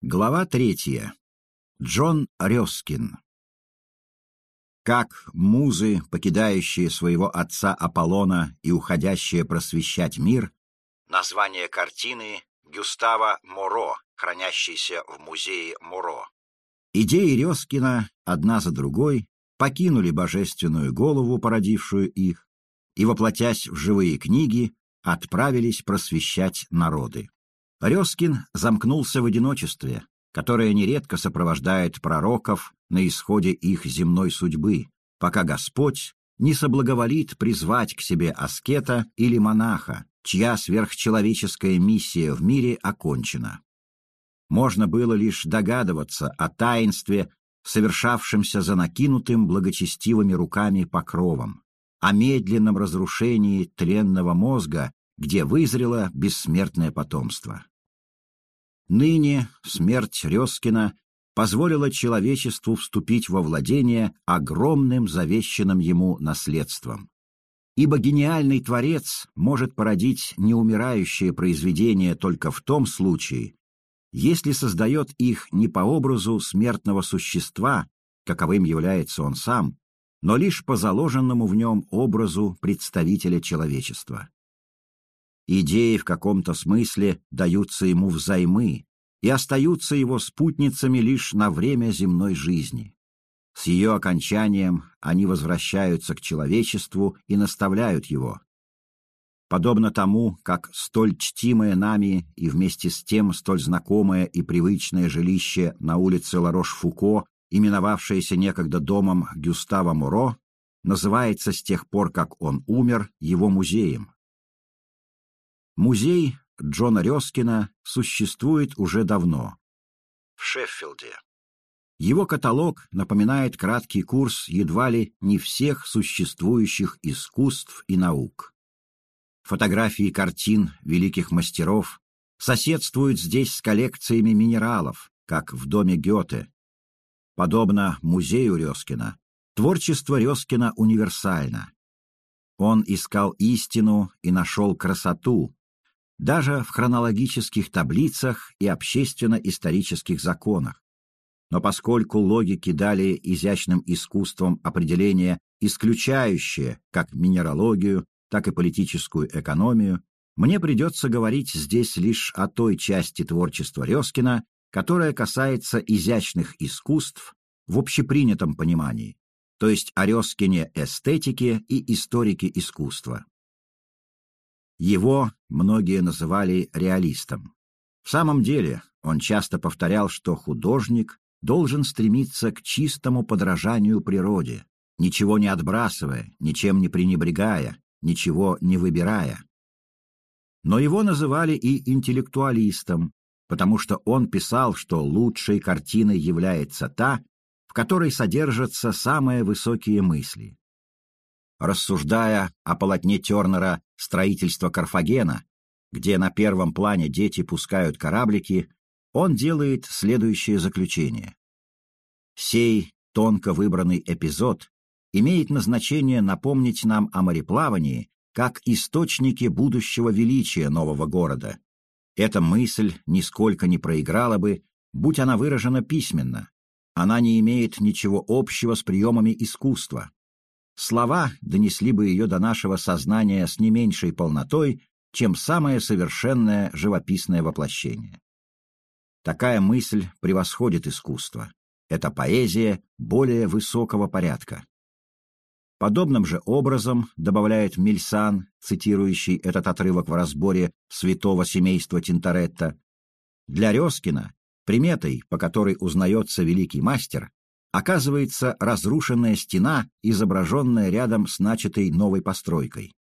Глава третья. Джон Рёскин. Как музы, покидающие своего отца Аполлона и уходящие просвещать мир, название картины Гюстава Моро, хранящейся в музее Моро. Идеи Рёскина, одна за другой, покинули божественную голову, породившую их, и, воплотясь в живые книги, отправились просвещать народы. Резкин замкнулся в одиночестве, которое нередко сопровождает пророков на исходе их земной судьбы, пока Господь не соблаговолит призвать к себе аскета или монаха, чья сверхчеловеческая миссия в мире окончена. Можно было лишь догадываться о таинстве, совершавшемся за накинутым благочестивыми руками покровом, о медленном разрушении тленного мозга где вызрело бессмертное потомство. Ныне смерть Резкина позволила человечеству вступить во владение огромным завещанным ему наследством. Ибо гениальный творец может породить неумирающее произведение только в том случае, если создает их не по образу смертного существа, каковым является он сам, но лишь по заложенному в нем образу представителя человечества. Идеи в каком-то смысле даются ему взаймы и остаются его спутницами лишь на время земной жизни. С ее окончанием они возвращаются к человечеству и наставляют его. Подобно тому, как столь чтимое нами и вместе с тем столь знакомое и привычное жилище на улице Ларош-Фуко, именовавшееся некогда домом Гюстава Муро, называется с тех пор, как он умер, его музеем. Музей Джона Рёскина существует уже давно. В Шеффилде. Его каталог напоминает краткий курс едва ли не всех существующих искусств и наук. Фотографии картин великих мастеров соседствуют здесь с коллекциями минералов, как в доме Гёте. Подобно музею Рёскина, творчество Рёскина универсально. Он искал истину и нашел красоту, даже в хронологических таблицах и общественно-исторических законах. Но поскольку логики дали изящным искусством определение, исключающее как минералогию, так и политическую экономию, мне придется говорить здесь лишь о той части творчества Резкина, которая касается изящных искусств в общепринятом понимании, то есть о Резкине эстетике и историке искусства. Его многие называли реалистом. В самом деле, он часто повторял, что художник должен стремиться к чистому подражанию природе, ничего не отбрасывая, ничем не пренебрегая, ничего не выбирая. Но его называли и интеллектуалистом, потому что он писал, что лучшей картиной является та, в которой содержатся самые высокие мысли. Рассуждая о полотне Тернера «Строительство Карфагена», где на первом плане дети пускают кораблики, он делает следующее заключение. Сей тонко выбранный эпизод имеет назначение напомнить нам о мореплавании как источнике будущего величия нового города. Эта мысль нисколько не проиграла бы, будь она выражена письменно. Она не имеет ничего общего с приемами искусства. Слова донесли бы ее до нашего сознания с не меньшей полнотой, чем самое совершенное живописное воплощение. Такая мысль превосходит искусство. Это поэзия более высокого порядка. Подобным же образом, добавляет Мильсан, цитирующий этот отрывок в разборе святого семейства Тинторетто, для Резкина приметой, по которой узнается великий мастер, оказывается разрушенная стена, изображенная рядом с начатой новой постройкой.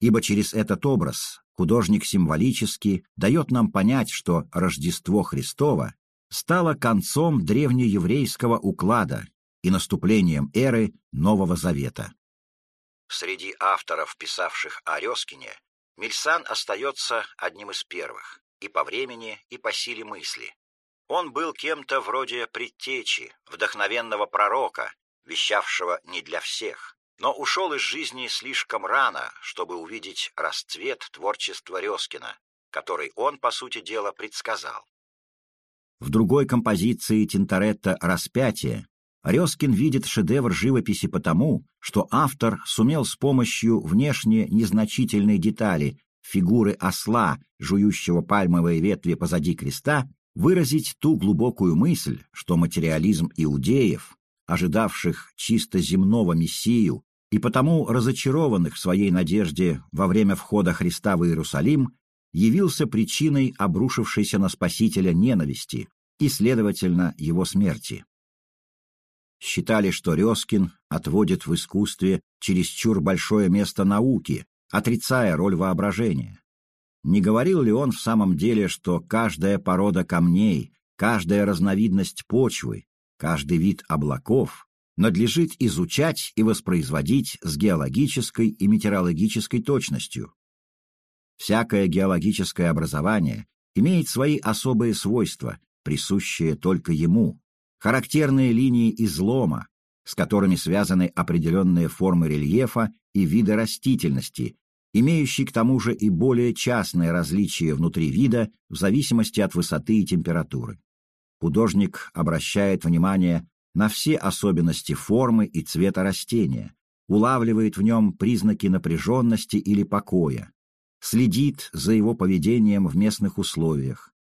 Ибо через этот образ художник символически дает нам понять, что Рождество Христово стало концом древнееврейского уклада и наступлением эры Нового Завета. Среди авторов, писавших о Резкине, Мильсан остается одним из первых и по времени, и по силе мысли. Он был кем-то вроде предтечи, вдохновенного пророка, вещавшего не для всех, но ушел из жизни слишком рано, чтобы увидеть расцвет творчества Резкина, который он, по сути дела, предсказал. В другой композиции Тинторетто «Распятие» Резкин видит шедевр живописи потому, что автор сумел с помощью внешне незначительной детали фигуры осла, жующего пальмовые ветви позади креста, выразить ту глубокую мысль, что материализм иудеев, ожидавших чисто земного мессию и потому разочарованных в своей надежде во время входа Христа в Иерусалим, явился причиной обрушившейся на Спасителя ненависти и, следовательно, его смерти. Считали, что Резкин отводит в искусстве чересчур большое место науке, отрицая роль воображения. Не говорил ли он в самом деле, что каждая порода камней, каждая разновидность почвы, каждый вид облаков надлежит изучать и воспроизводить с геологической и метеорологической точностью? Всякое геологическое образование имеет свои особые свойства, присущие только ему, характерные линии излома, с которыми связаны определенные формы рельефа и виды растительности, имеющий к тому же и более частные различия внутри вида в зависимости от высоты и температуры. Художник обращает внимание на все особенности формы и цвета растения, улавливает в нем признаки напряженности или покоя, следит за его поведением в местных условиях,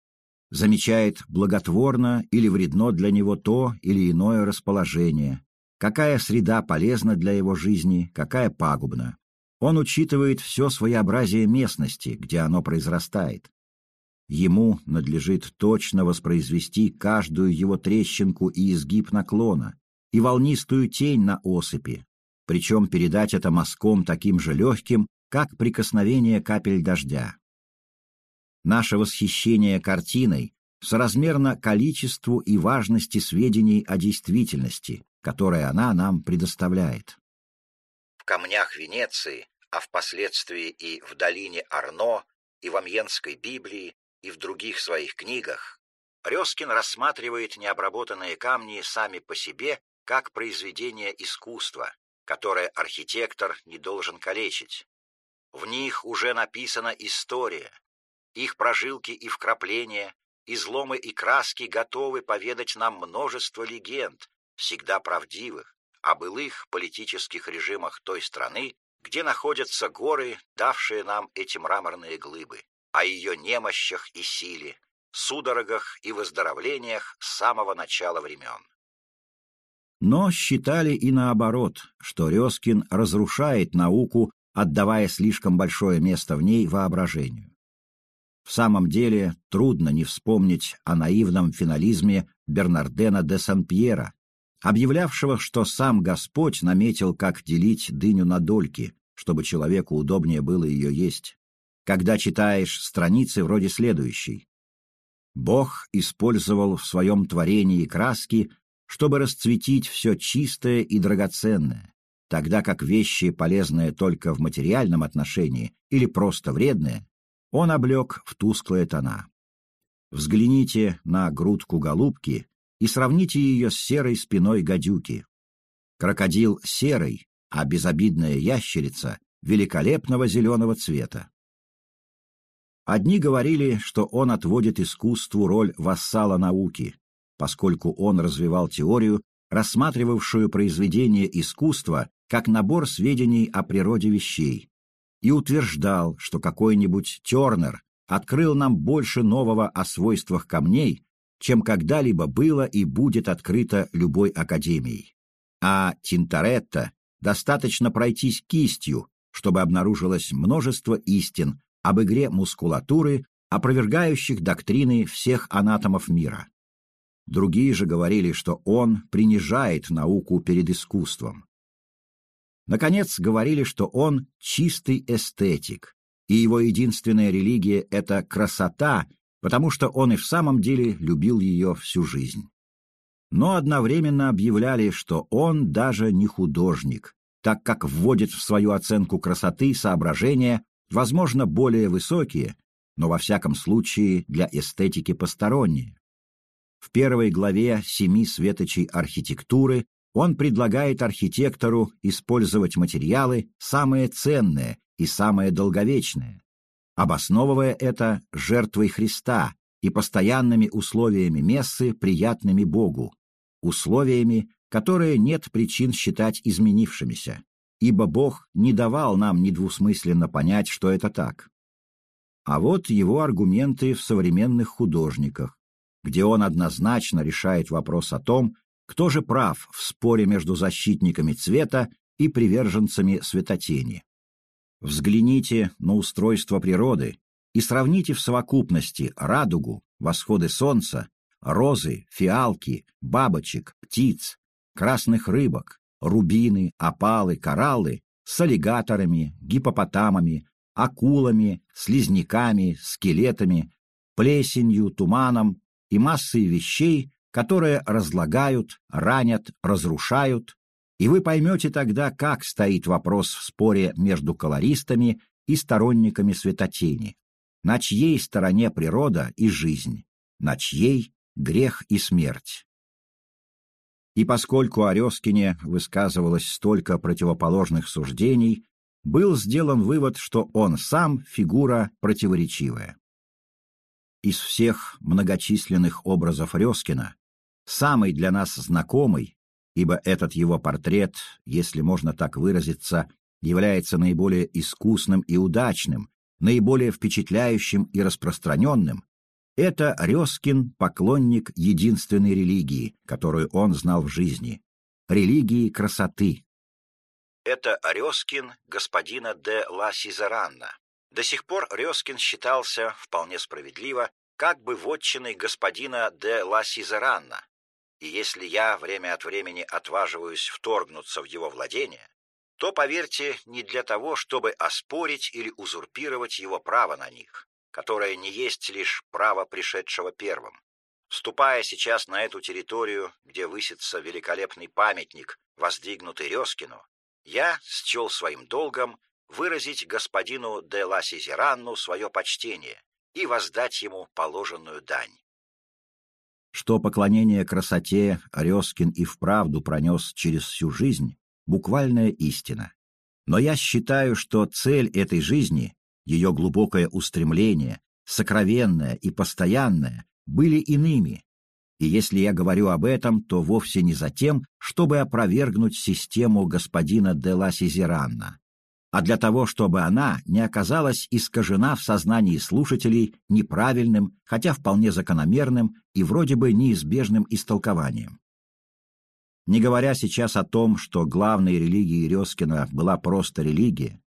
замечает благотворно или вредно для него то или иное расположение, какая среда полезна для его жизни, какая пагубна. Он учитывает все своеобразие местности, где оно произрастает. Ему надлежит точно воспроизвести каждую его трещинку и изгиб наклона, и волнистую тень на осыпи, причем передать это мазком таким же легким, как прикосновение капель дождя. Наше восхищение картиной соразмерно количеству и важности сведений о действительности, которые она нам предоставляет. В камнях Венеции а впоследствии и в долине Арно, и в Амьенской Библии, и в других своих книгах, Резкин рассматривает необработанные камни сами по себе как произведение искусства, которое архитектор не должен калечить. В них уже написана история, их прожилки и вкрапления, изломы и краски готовы поведать нам множество легенд, всегда правдивых, о былых политических режимах той страны, где находятся горы, давшие нам эти мраморные глыбы, о ее немощах и силе, судорогах и выздоровлениях с самого начала времен. Но считали и наоборот, что Резкин разрушает науку, отдавая слишком большое место в ней воображению. В самом деле трудно не вспомнить о наивном финализме Бернардена де Сан-Пьера, объявлявшего, что сам Господь наметил, как делить дыню на дольки, чтобы человеку удобнее было ее есть, когда читаешь страницы вроде следующей. Бог использовал в своем творении краски, чтобы расцветить все чистое и драгоценное, тогда как вещи, полезные только в материальном отношении или просто вредные, он облег в тусклые тона. Взгляните на грудку голубки и сравните ее с серой спиной гадюки. Крокодил серый, а безобидная ящерица великолепного зеленого цвета. Одни говорили, что он отводит искусству роль вассала науки, поскольку он развивал теорию, рассматривавшую произведение искусства как набор сведений о природе вещей, и утверждал, что какой-нибудь Тернер открыл нам больше нового о свойствах камней, чем когда-либо было и будет открыто любой академией. А Тинторетто достаточно пройтись кистью, чтобы обнаружилось множество истин об игре мускулатуры, опровергающих доктрины всех анатомов мира. Другие же говорили, что он принижает науку перед искусством. Наконец, говорили, что он чистый эстетик, и его единственная религия — это красота, потому что он и в самом деле любил ее всю жизнь. Но одновременно объявляли, что он даже не художник, так как вводит в свою оценку красоты соображения, возможно, более высокие, но во всяком случае для эстетики посторонние. В первой главе «Семи светочей архитектуры» он предлагает архитектору использовать материалы самые ценные и самые долговечные, обосновывая это жертвой Христа, и постоянными условиями мессы, приятными Богу, условиями, которые нет причин считать изменившимися, ибо Бог не давал нам недвусмысленно понять, что это так. А вот его аргументы в современных художниках, где он однозначно решает вопрос о том, кто же прав в споре между защитниками цвета и приверженцами светотени. Взгляните на устройство природы и сравните в совокупности радугу, восходы солнца, розы, фиалки, бабочек, птиц, красных рыбок, рубины, опалы, кораллы с аллигаторами, гипопотамами, акулами, слизняками, скелетами, плесенью, туманом и массой вещей, которые разлагают, ранят, разрушают, и вы поймете тогда, как стоит вопрос в споре между колористами и сторонниками светотени, на чьей стороне природа и жизнь, на чьей грех и смерть. И поскольку о Резкине высказывалось столько противоположных суждений, был сделан вывод, что он сам фигура противоречивая. Из всех многочисленных образов Резкина самый для нас знакомый, ибо этот его портрет, если можно так выразиться, является наиболее искусным и удачным, наиболее впечатляющим и распространенным, это Резкин — поклонник единственной религии, которую он знал в жизни — религии красоты. Это Резкин господина де ла Сизеранна. До сих пор Резкин считался, вполне справедливо, как бы вотчиной господина де ла Сизеранна. И если я время от времени отваживаюсь вторгнуться в его владение, то, поверьте, не для того, чтобы оспорить или узурпировать его право на них которое не есть лишь право пришедшего первым. Вступая сейчас на эту территорию, где высится великолепный памятник, воздвигнутый Резкину, я счел своим долгом выразить господину де ла Сизеранну свое почтение и воздать ему положенную дань. Что поклонение красоте Резкин и вправду пронес через всю жизнь, буквальная истина. Но я считаю, что цель этой жизни ее глубокое устремление, сокровенное и постоянное, были иными. И если я говорю об этом, то вовсе не за тем, чтобы опровергнуть систему господина де ла Сизеранна, а для того, чтобы она не оказалась искажена в сознании слушателей неправильным, хотя вполне закономерным и вроде бы неизбежным истолкованием. Не говоря сейчас о том, что главной религией Резкина была просто религия,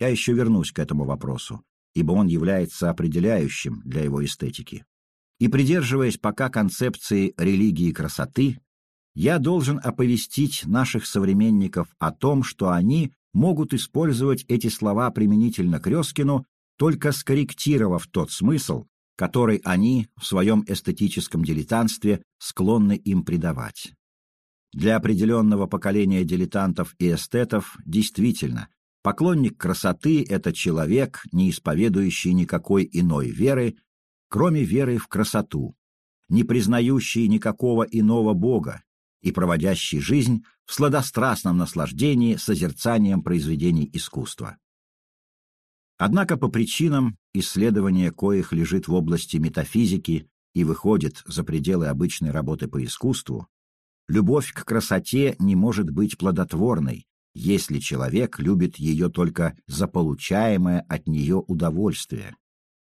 я еще вернусь к этому вопросу, ибо он является определяющим для его эстетики. И придерживаясь пока концепции религии красоты, я должен оповестить наших современников о том, что они могут использовать эти слова применительно к Резкину, только скорректировав тот смысл, который они в своем эстетическом дилетантстве склонны им придавать. Для определенного поколения дилетантов и эстетов действительно Поклонник красоты — это человек, не исповедующий никакой иной веры, кроме веры в красоту, не признающий никакого иного Бога и проводящий жизнь в сладострастном наслаждении созерцанием произведений искусства. Однако по причинам, исследования коих лежит в области метафизики и выходит за пределы обычной работы по искусству, любовь к красоте не может быть плодотворной, если человек любит ее только за получаемое от нее удовольствие.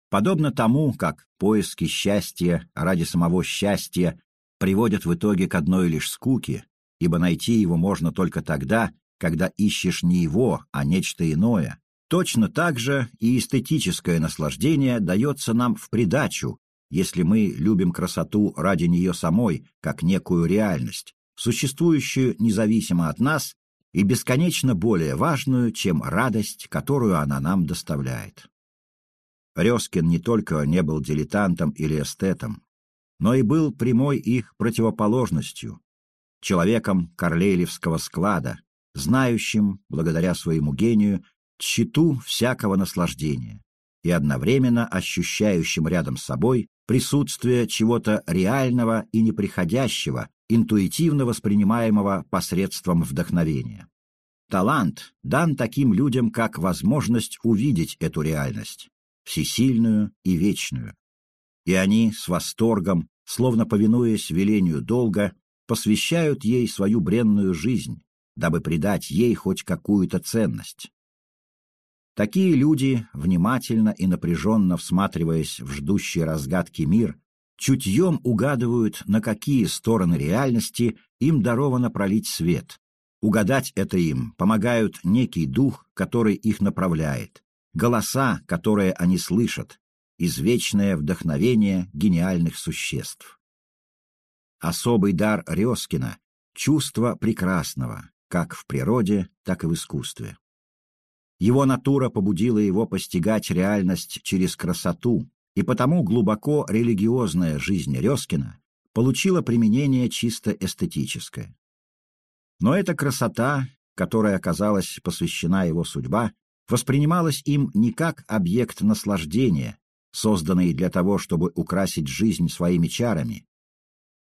Подобно тому, как поиски счастья ради самого счастья приводят в итоге к одной лишь скуке, ибо найти его можно только тогда, когда ищешь не его, а нечто иное, точно так же и эстетическое наслаждение дается нам в придачу, если мы любим красоту ради нее самой, как некую реальность, существующую независимо от нас и бесконечно более важную, чем радость, которую она нам доставляет. Резкин не только не был дилетантом или эстетом, но и был прямой их противоположностью, человеком Карлейлевского склада, знающим, благодаря своему гению, тщету всякого наслаждения и одновременно ощущающим рядом с собой присутствие чего-то реального и неприходящего, интуитивно воспринимаемого посредством вдохновения. Талант дан таким людям как возможность увидеть эту реальность, всесильную и вечную. И они с восторгом, словно повинуясь велению долга, посвящают ей свою бренную жизнь, дабы придать ей хоть какую-то ценность. Такие люди, внимательно и напряженно всматриваясь в ждущий разгадки мир, чутьем угадывают, на какие стороны реальности им даровано пролить свет. Угадать это им помогают некий дух, который их направляет, голоса, которые они слышат, извечное вдохновение гениальных существ. Особый дар Резкина — чувство прекрасного, как в природе, так и в искусстве. Его натура побудила его постигать реальность через красоту, и потому глубоко религиозная жизнь Резкина получила применение чисто эстетическое. Но эта красота, которой оказалась посвящена его судьба, воспринималась им не как объект наслаждения, созданный для того, чтобы украсить жизнь своими чарами,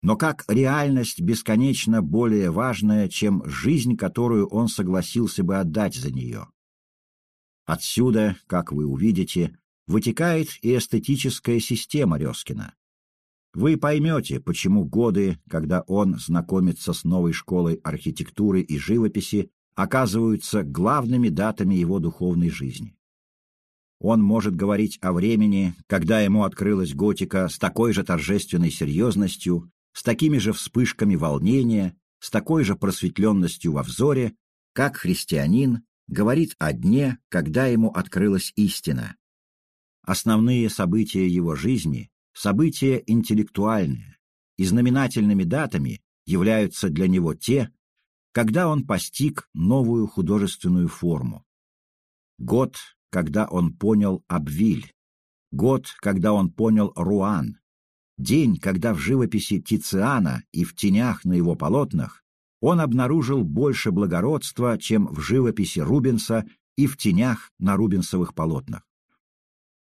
но как реальность бесконечно более важная, чем жизнь, которую он согласился бы отдать за нее. Отсюда, как вы увидите, вытекает и эстетическая система Резкина. Вы поймете, почему годы, когда он знакомится с новой школой архитектуры и живописи, оказываются главными датами его духовной жизни. Он может говорить о времени, когда ему открылась готика с такой же торжественной серьезностью, с такими же вспышками волнения, с такой же просветленностью во взоре, как христианин говорит о дне, когда ему открылась истина. Основные события его жизни — события интеллектуальные, и знаменательными датами являются для него те, когда он постиг новую художественную форму. Год, когда он понял Абвиль, год, когда он понял Руан, день, когда в живописи Тициана и в тенях на его полотнах он обнаружил больше благородства, чем в живописи Рубенса и в тенях на рубенсовых полотнах.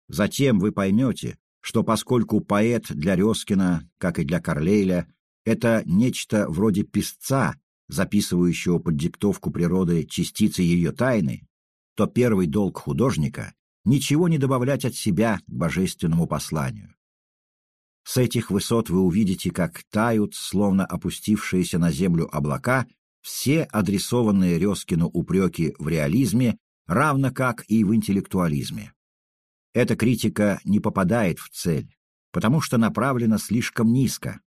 Затем вы поймете, что поскольку поэт для Резкина, как и для Карлейля, это нечто вроде писца, записывающего под диктовку природы частицы ее тайны, то первый долг художника — ничего не добавлять от себя к божественному посланию. С этих высот вы увидите, как тают, словно опустившиеся на землю облака, все адресованные Резкину упреки в реализме, равно как и в интеллектуализме. Эта критика не попадает в цель, потому что направлена слишком низко.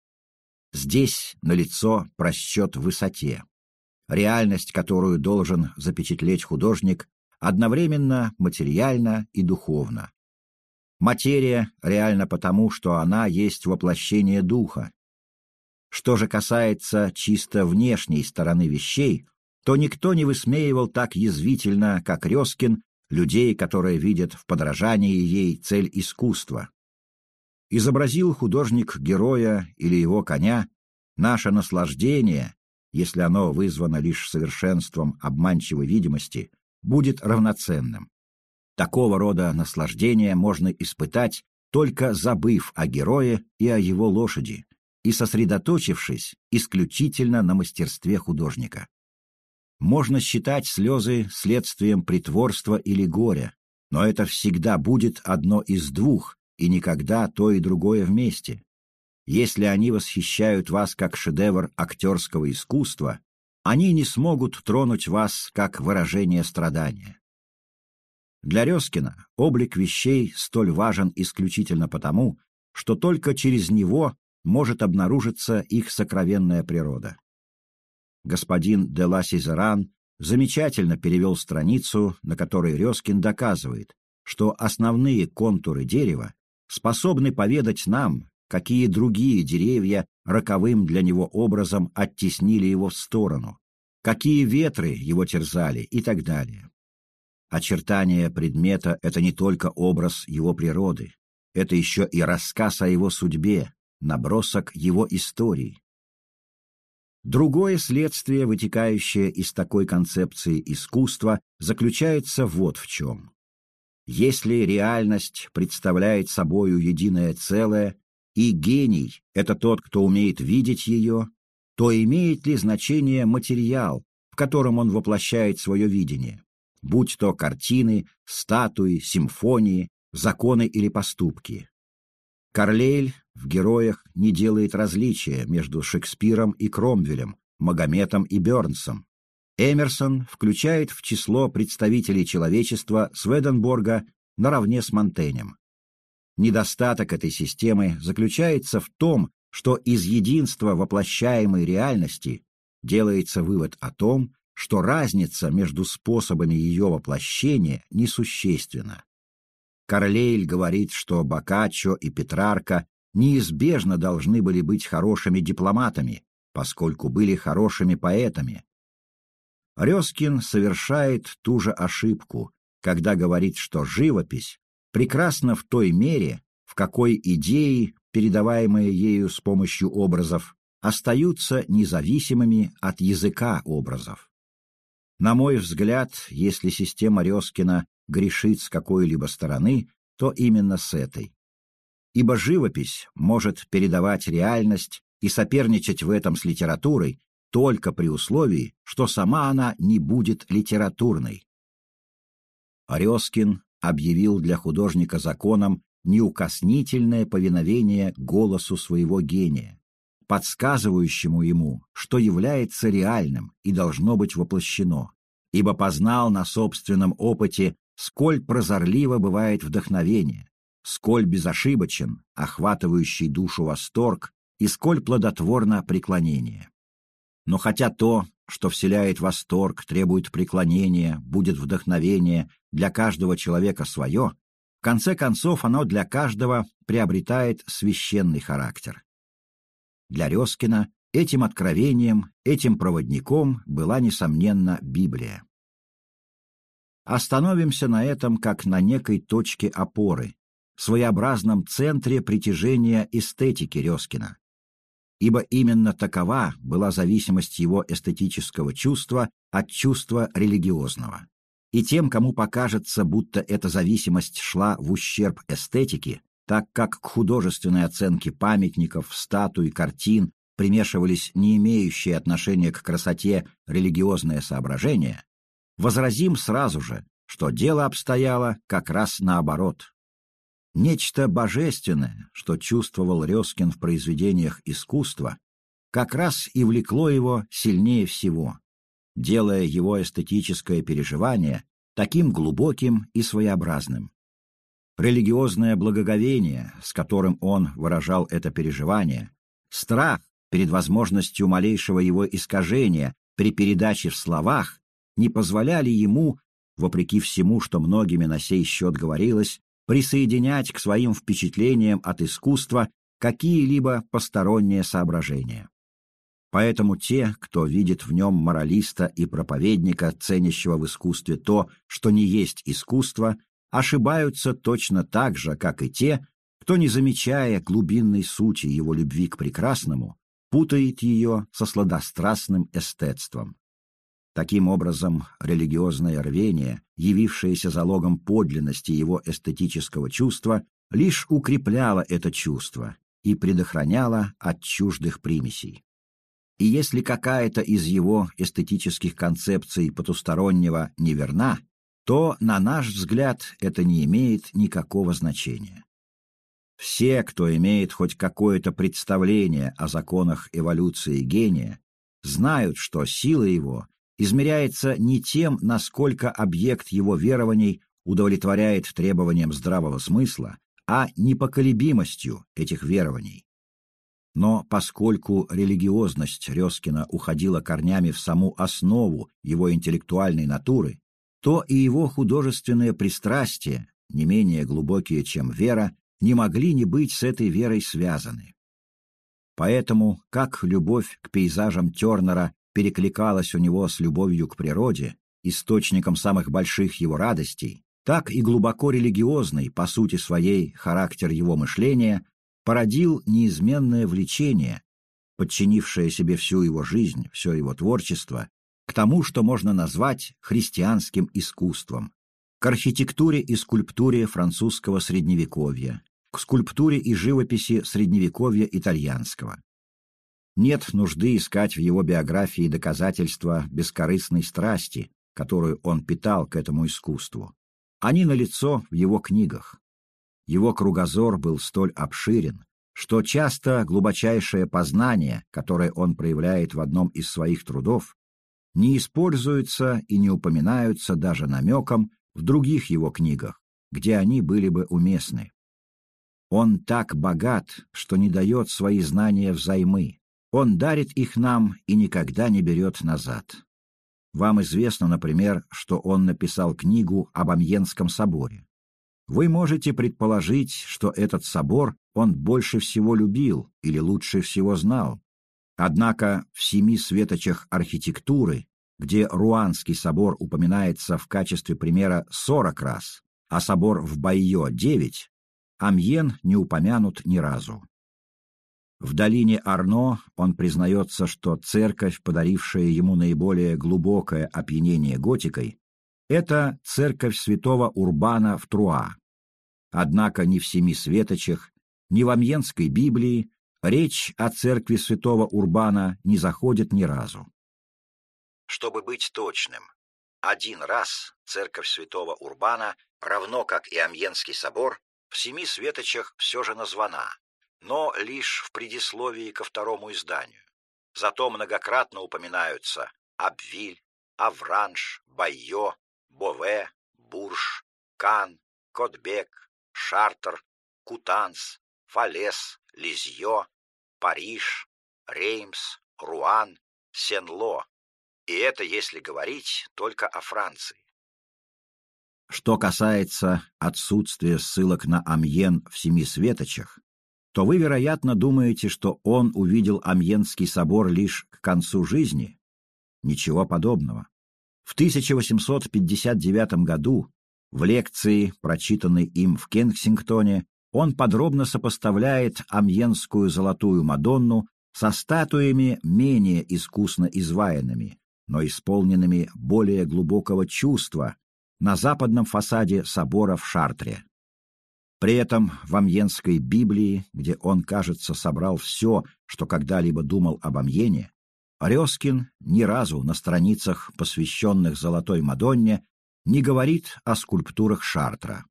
Здесь налицо просчет в высоте. Реальность, которую должен запечатлеть художник, одновременно материальна и духовна. Материя реальна потому, что она есть воплощение духа. Что же касается чисто внешней стороны вещей, то никто не высмеивал так язвительно, как Резкин, людей, которые видят в подражании ей цель искусства. Изобразил художник героя или его коня, наше наслаждение, если оно вызвано лишь совершенством обманчивой видимости, будет равноценным. Такого рода наслаждение можно испытать, только забыв о герое и о его лошади, и сосредоточившись исключительно на мастерстве художника. Можно считать слезы следствием притворства или горя, но это всегда будет одно из двух, и никогда то и другое вместе. Если они восхищают вас как шедевр актерского искусства, они не смогут тронуть вас как выражение страдания. Для Резкина облик вещей столь важен исключительно потому, что только через него может обнаружиться их сокровенная природа. Господин де ла Сизеран замечательно перевел страницу, на которой Резкин доказывает, что основные контуры дерева способны поведать нам, какие другие деревья роковым для него образом оттеснили его в сторону, какие ветры его терзали и так далее. Очертание предмета — это не только образ его природы, это еще и рассказ о его судьбе, набросок его истории. Другое следствие, вытекающее из такой концепции искусства, заключается вот в чем. Если реальность представляет собою единое целое, и гений — это тот, кто умеет видеть ее, то имеет ли значение материал, в котором он воплощает свое видение? будь то картины, статуи, симфонии, законы или поступки. Карлейль в героях не делает различия между Шекспиром и Кромвелем, Магометом и Бёрнсом. Эмерсон включает в число представителей человечества Сведенборга наравне с Монтенем. Недостаток этой системы заключается в том, что из единства воплощаемой реальности делается вывод о том, что разница между способами ее воплощения несущественна. Карлейль говорит, что Боккаччо и Петрарка неизбежно должны были быть хорошими дипломатами, поскольку были хорошими поэтами. Резкин совершает ту же ошибку, когда говорит, что живопись прекрасна в той мере, в какой идеи, передаваемые ею с помощью образов, остаются независимыми от языка образов. На мой взгляд, если система Резкина грешит с какой-либо стороны, то именно с этой. Ибо живопись может передавать реальность и соперничать в этом с литературой только при условии, что сама она не будет литературной. Резкин объявил для художника законом неукоснительное повиновение голосу своего гения, подсказывающему ему, что является реальным и должно быть воплощено, ибо познал на собственном опыте, сколь прозорливо бывает вдохновение, сколь безошибочен, охватывающий душу восторг и сколь плодотворно преклонение. Но хотя то, что вселяет восторг, требует преклонения, будет вдохновение, для каждого человека свое, в конце концов оно для каждого приобретает священный характер. Для Резкина этим откровением, этим проводником была, несомненно, Библия. Остановимся на этом как на некой точке опоры, своеобразном центре притяжения эстетики Резкина. Ибо именно такова была зависимость его эстетического чувства от чувства религиозного и тем, кому покажется, будто эта зависимость шла в ущерб эстетике, так как к художественной оценке памятников, статуй, картин примешивались не имеющие отношения к красоте религиозные соображения, возразим сразу же, что дело обстояло как раз наоборот. Нечто божественное, что чувствовал Резкин в произведениях искусства, как раз и влекло его сильнее всего, делая его эстетическое переживание таким глубоким и своеобразным. Религиозное благоговение, с которым он выражал это переживание, страх перед возможностью малейшего его искажения при передаче в словах не позволяли ему, вопреки всему, что многими на сей счет говорилось, присоединять к своим впечатлениям от искусства какие-либо посторонние соображения. Поэтому те, кто видит в нем моралиста и проповедника, ценящего в искусстве то, что не есть искусство, ошибаются точно так же, как и те, кто, не замечая глубинной сути его любви к прекрасному, путает ее со сладострастным эстетством. Таким образом, религиозное рвение, явившееся залогом подлинности его эстетического чувства, лишь укрепляло это чувство и предохраняло от чуждых примесей. И если какая-то из его эстетических концепций потустороннего неверна, то, на наш взгляд, это не имеет никакого значения. Все, кто имеет хоть какое-то представление о законах эволюции гения, знают, что сила его измеряется не тем, насколько объект его верований удовлетворяет требованиям здравого смысла, а непоколебимостью этих верований. Но поскольку религиозность Резкина уходила корнями в саму основу его интеллектуальной натуры, то и его художественные пристрастия, не менее глубокие, чем вера, не могли не быть с этой верой связаны. Поэтому, как любовь к пейзажам Тернера перекликалась у него с любовью к природе, источником самых больших его радостей, так и глубоко религиозный, по сути своей, характер его мышления породил неизменное влечение, подчинившее себе всю его жизнь, все его творчество, к тому, что можно назвать христианским искусством, к архитектуре и скульптуре французского средневековья, к скульптуре и живописи средневековья итальянского. Нет нужды искать в его биографии доказательства бескорыстной страсти, которую он питал к этому искусству. Они налицо в его книгах. его кругозор был столь обширен, что часто глубочайшее познание, которое он проявляет в одном из своих трудов, не используются и не упоминаются даже намеком в других его книгах, где они были бы уместны. Он так богат, что не дает свои знания взаймы. Он дарит их нам и никогда не берет назад. Вам известно, например, что он написал книгу об Амьенском соборе. Вы можете предположить, что этот собор он больше всего любил или лучше всего знал. Однако в семи светочах архитектуры, где Руанский собор упоминается в качестве примера 40 раз, а собор в Байо — 9, Амьен не упомянут ни разу. В долине Арно он признается, что церковь, подарившая ему наиболее глубокое опьянение готикой, это церковь святого Урбана в Труа. Однако ни в Семи Светочах, ни в Амьенской Библии речь о церкви святого Урбана не заходит ни разу. Чтобы быть точным, один раз церковь святого Урбана, равно как и Амьенский собор, в Семи Светочах все же названа, но лишь в предисловии ко второму изданию. Зато многократно упоминаются Абвиль, Авранж, Байо, Бове, Бурж, Кан, Котбек, Шартер, Кутанс, Фалес, Лизье, Париж, Реймс, Руан, Сенло. И это если говорить только о Франции. Что касается отсутствия ссылок на Амьен в Семи Светочах, то вы, вероятно, думаете, что он увидел Амьенский собор лишь к концу жизни. Ничего подобного. В 1859 году в лекции, прочитанной им в Кенсингтоне, он подробно сопоставляет Амьенскую золотую Мадонну со статуями менее искусно изваянными, но исполненными более глубокого чувства на западном фасаде собора в Шартре. При этом в Амьенской Библии, где он, кажется, собрал все, что когда-либо думал об Амьене, Резкин ни разу на страницах, посвященных Золотой Мадонне, не говорит о скульптурах Шартра.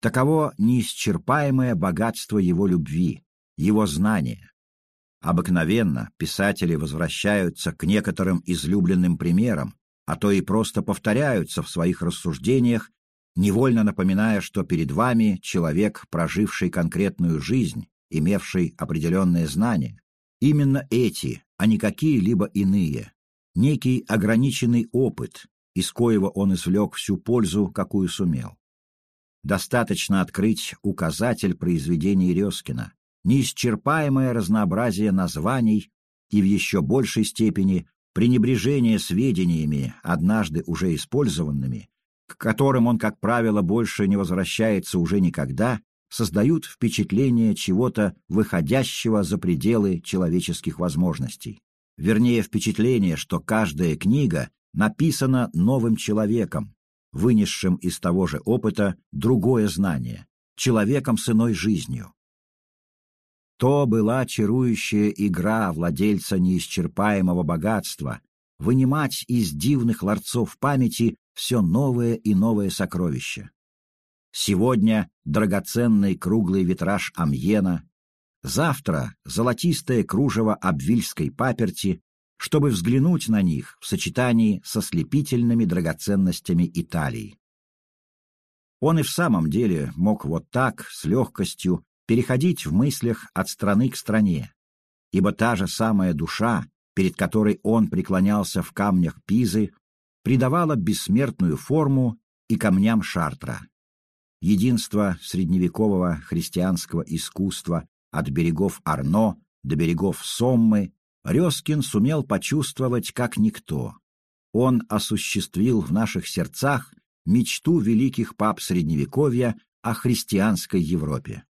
Таково неисчерпаемое богатство его любви, его знания. Обыкновенно писатели возвращаются к некоторым излюбленным примерам, а то и просто повторяются в своих рассуждениях, невольно напоминая, что перед вами человек, проживший конкретную жизнь, имевший определенные знания. Именно эти, а не какие-либо иные. Некий ограниченный опыт, из коего он извлек всю пользу, какую сумел. Достаточно открыть указатель произведений Резкина, неисчерпаемое разнообразие названий и в еще большей степени пренебрежение сведениями, однажды уже использованными, к которым он, как правило, больше не возвращается уже никогда, создают впечатление чего-то выходящего за пределы человеческих возможностей. Вернее, впечатление, что каждая книга написана новым человеком, вынесшим из того же опыта другое знание, человеком с иной жизнью. То была чарующая игра владельца неисчерпаемого богатства, вынимать из дивных ларцов памяти все новое и новое сокровище. Сегодня драгоценный круглый витраж Амьена, завтра золотистое кружево обвильской паперти, чтобы взглянуть на них в сочетании со слепительными драгоценностями Италии. Он и в самом деле мог вот так, с легкостью, переходить в мыслях от страны к стране, ибо та же самая душа, перед которой он преклонялся в камнях Пизы, придавала бессмертную форму и камням Шартра. Единство средневекового христианского искусства от берегов Арно до берегов Соммы Резкин сумел почувствовать как никто. Он осуществил в наших сердцах мечту великих пап Средневековья о христианской Европе.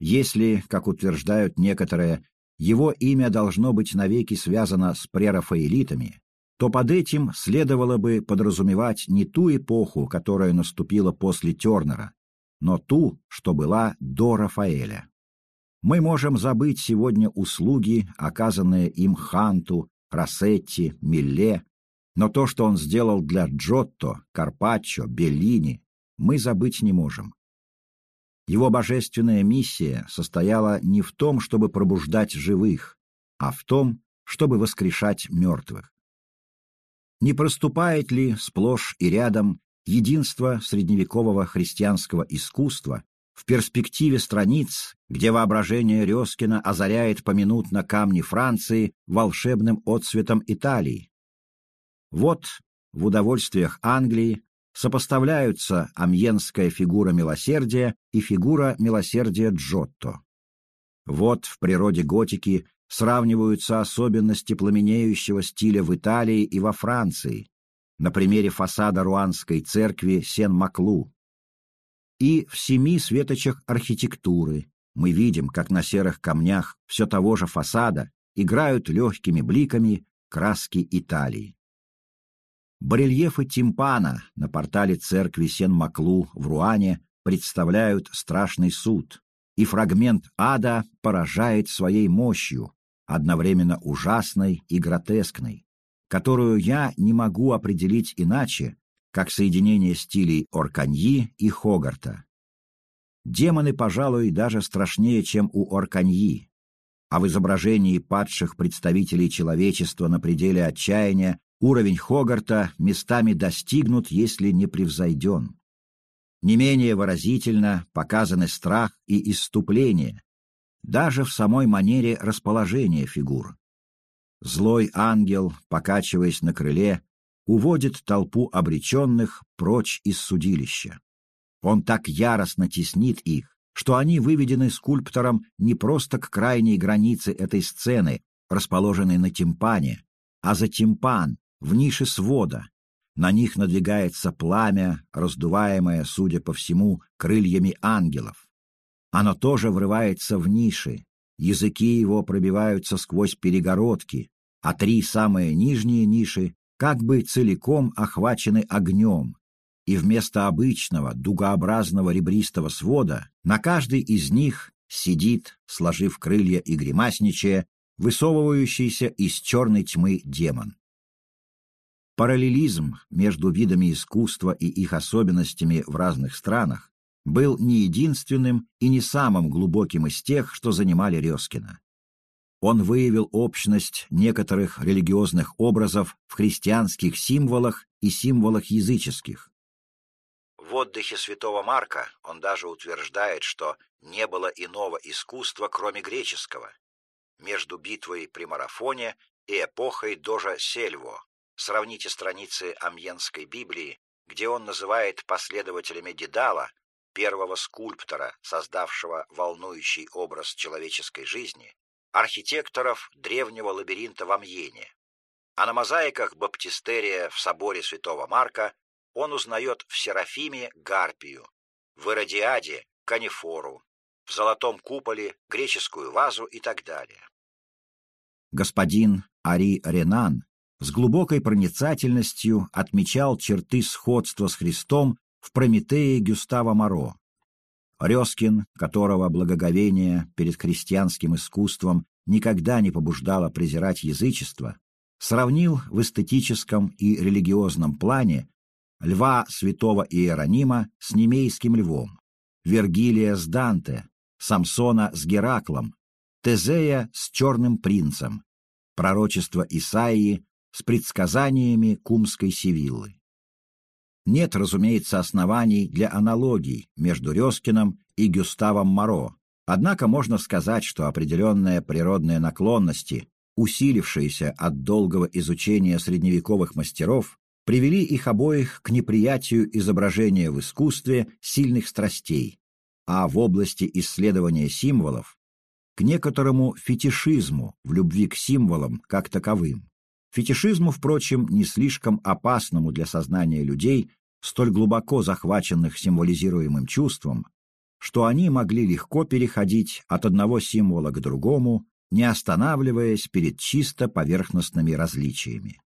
Если, как утверждают некоторые, его имя должно быть навеки связано с прерафаэлитами, то под этим следовало бы подразумевать не ту эпоху, которая наступила после Тернера, но ту, что была до Рафаэля. Мы можем забыть сегодня услуги, оказанные им Ханту, Рассетти, Милле, но то, что он сделал для Джотто, Карпаччо, Беллини, мы забыть не можем. Его божественная миссия состояла не в том, чтобы пробуждать живых, а в том, чтобы воскрешать мертвых. Не проступает ли сплошь и рядом единство средневекового христианского искусства в перспективе страниц, где воображение Резкина озаряет поминутно камни Франции волшебным отцветом Италии? Вот в удовольствиях Англии сопоставляются амьенская фигура милосердия и фигура милосердия Джотто. Вот в природе готики сравниваются особенности пламенеющего стиля в Италии и во Франции, на примере фасада руанской церкви Сен-Маклу. И в семи светочах архитектуры мы видим, как на серых камнях все того же фасада играют легкими бликами краски Италии. Барельефы тимпана на портале церкви Сен-Маклу в Руане представляют страшный суд, и фрагмент ада поражает своей мощью, одновременно ужасной и гротескной, которую я не могу определить иначе, как соединение стилей Орканьи и Хогарта. Демоны, пожалуй, даже страшнее, чем у Орканьи, а в изображении падших представителей человечества на пределе отчаяния Уровень Хогарта местами достигнут, если не превзойден. Не менее выразительно показаны страх и исступление, даже в самой манере расположения фигур. Злой ангел, покачиваясь на крыле, уводит толпу обреченных прочь из судилища. Он так яростно теснит их, что они выведены скульптором не просто к крайней границе этой сцены, расположенной на тимпане, а за тимпан, в нише свода. На них надвигается пламя, раздуваемое, судя по всему, крыльями ангелов. Оно тоже врывается в ниши, языки его пробиваются сквозь перегородки, а три самые нижние ниши как бы целиком охвачены огнем, и вместо обычного дугообразного ребристого свода на каждой из них сидит, сложив крылья и гримасничая, высовывающийся из черной тьмы демон. Параллелизм между видами искусства и их особенностями в разных странах был не единственным и не самым глубоким из тех, что занимали Резкина. Он выявил общность некоторых религиозных образов в христианских символах и символах языческих. В отдыхе святого Марка он даже утверждает, что не было иного искусства, кроме греческого, между битвой при марафоне и эпохой Дожа Сельво, Сравните страницы Амьенской Библии, где он называет последователями Дедала, первого скульптора, создавшего волнующий образ человеческой жизни, архитекторов древнего лабиринта в Амьене. А на мозаиках баптистерия в соборе святого Марка он узнает в Серафиме Гарпию, в Иродиаде Канифору, в золотом куполе греческую вазу и так далее. Господин Ари Ренан с глубокой проницательностью отмечал черты сходства с Христом в Прометее Гюстава Моро. Резкин, которого благоговение перед христианским искусством никогда не побуждало презирать язычество, сравнил в эстетическом и религиозном плане льва святого Иеронима с немейским львом, Вергилия с Данте, Самсона с Гераклом, Тезея с черным принцем, пророчество Исаии с предсказаниями кумской Севиллы. Нет, разумеется, оснований для аналогий между Резкиным и Гюставом Моро, однако можно сказать, что определенные природные наклонности, усилившиеся от долгого изучения средневековых мастеров, привели их обоих к неприятию изображения в искусстве сильных страстей, а в области исследования символов — к некоторому фетишизму в любви к символам как таковым. Фетишизму, впрочем, не слишком опасному для сознания людей, столь глубоко захваченных символизируемым чувством, что они могли легко переходить от одного символа к другому, не останавливаясь перед чисто поверхностными различиями.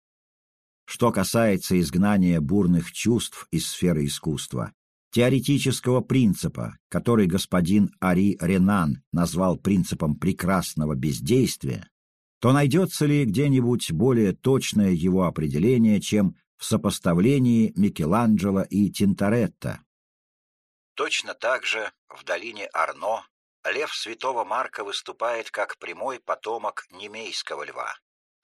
Что касается изгнания бурных чувств из сферы искусства, теоретического принципа, который господин Ари Ренан назвал принципом прекрасного бездействия, то найдется ли где-нибудь более точное его определение, чем в сопоставлении Микеланджело и Тинторетто? Точно так же в долине Арно лев святого Марка выступает как прямой потомок немейского льва,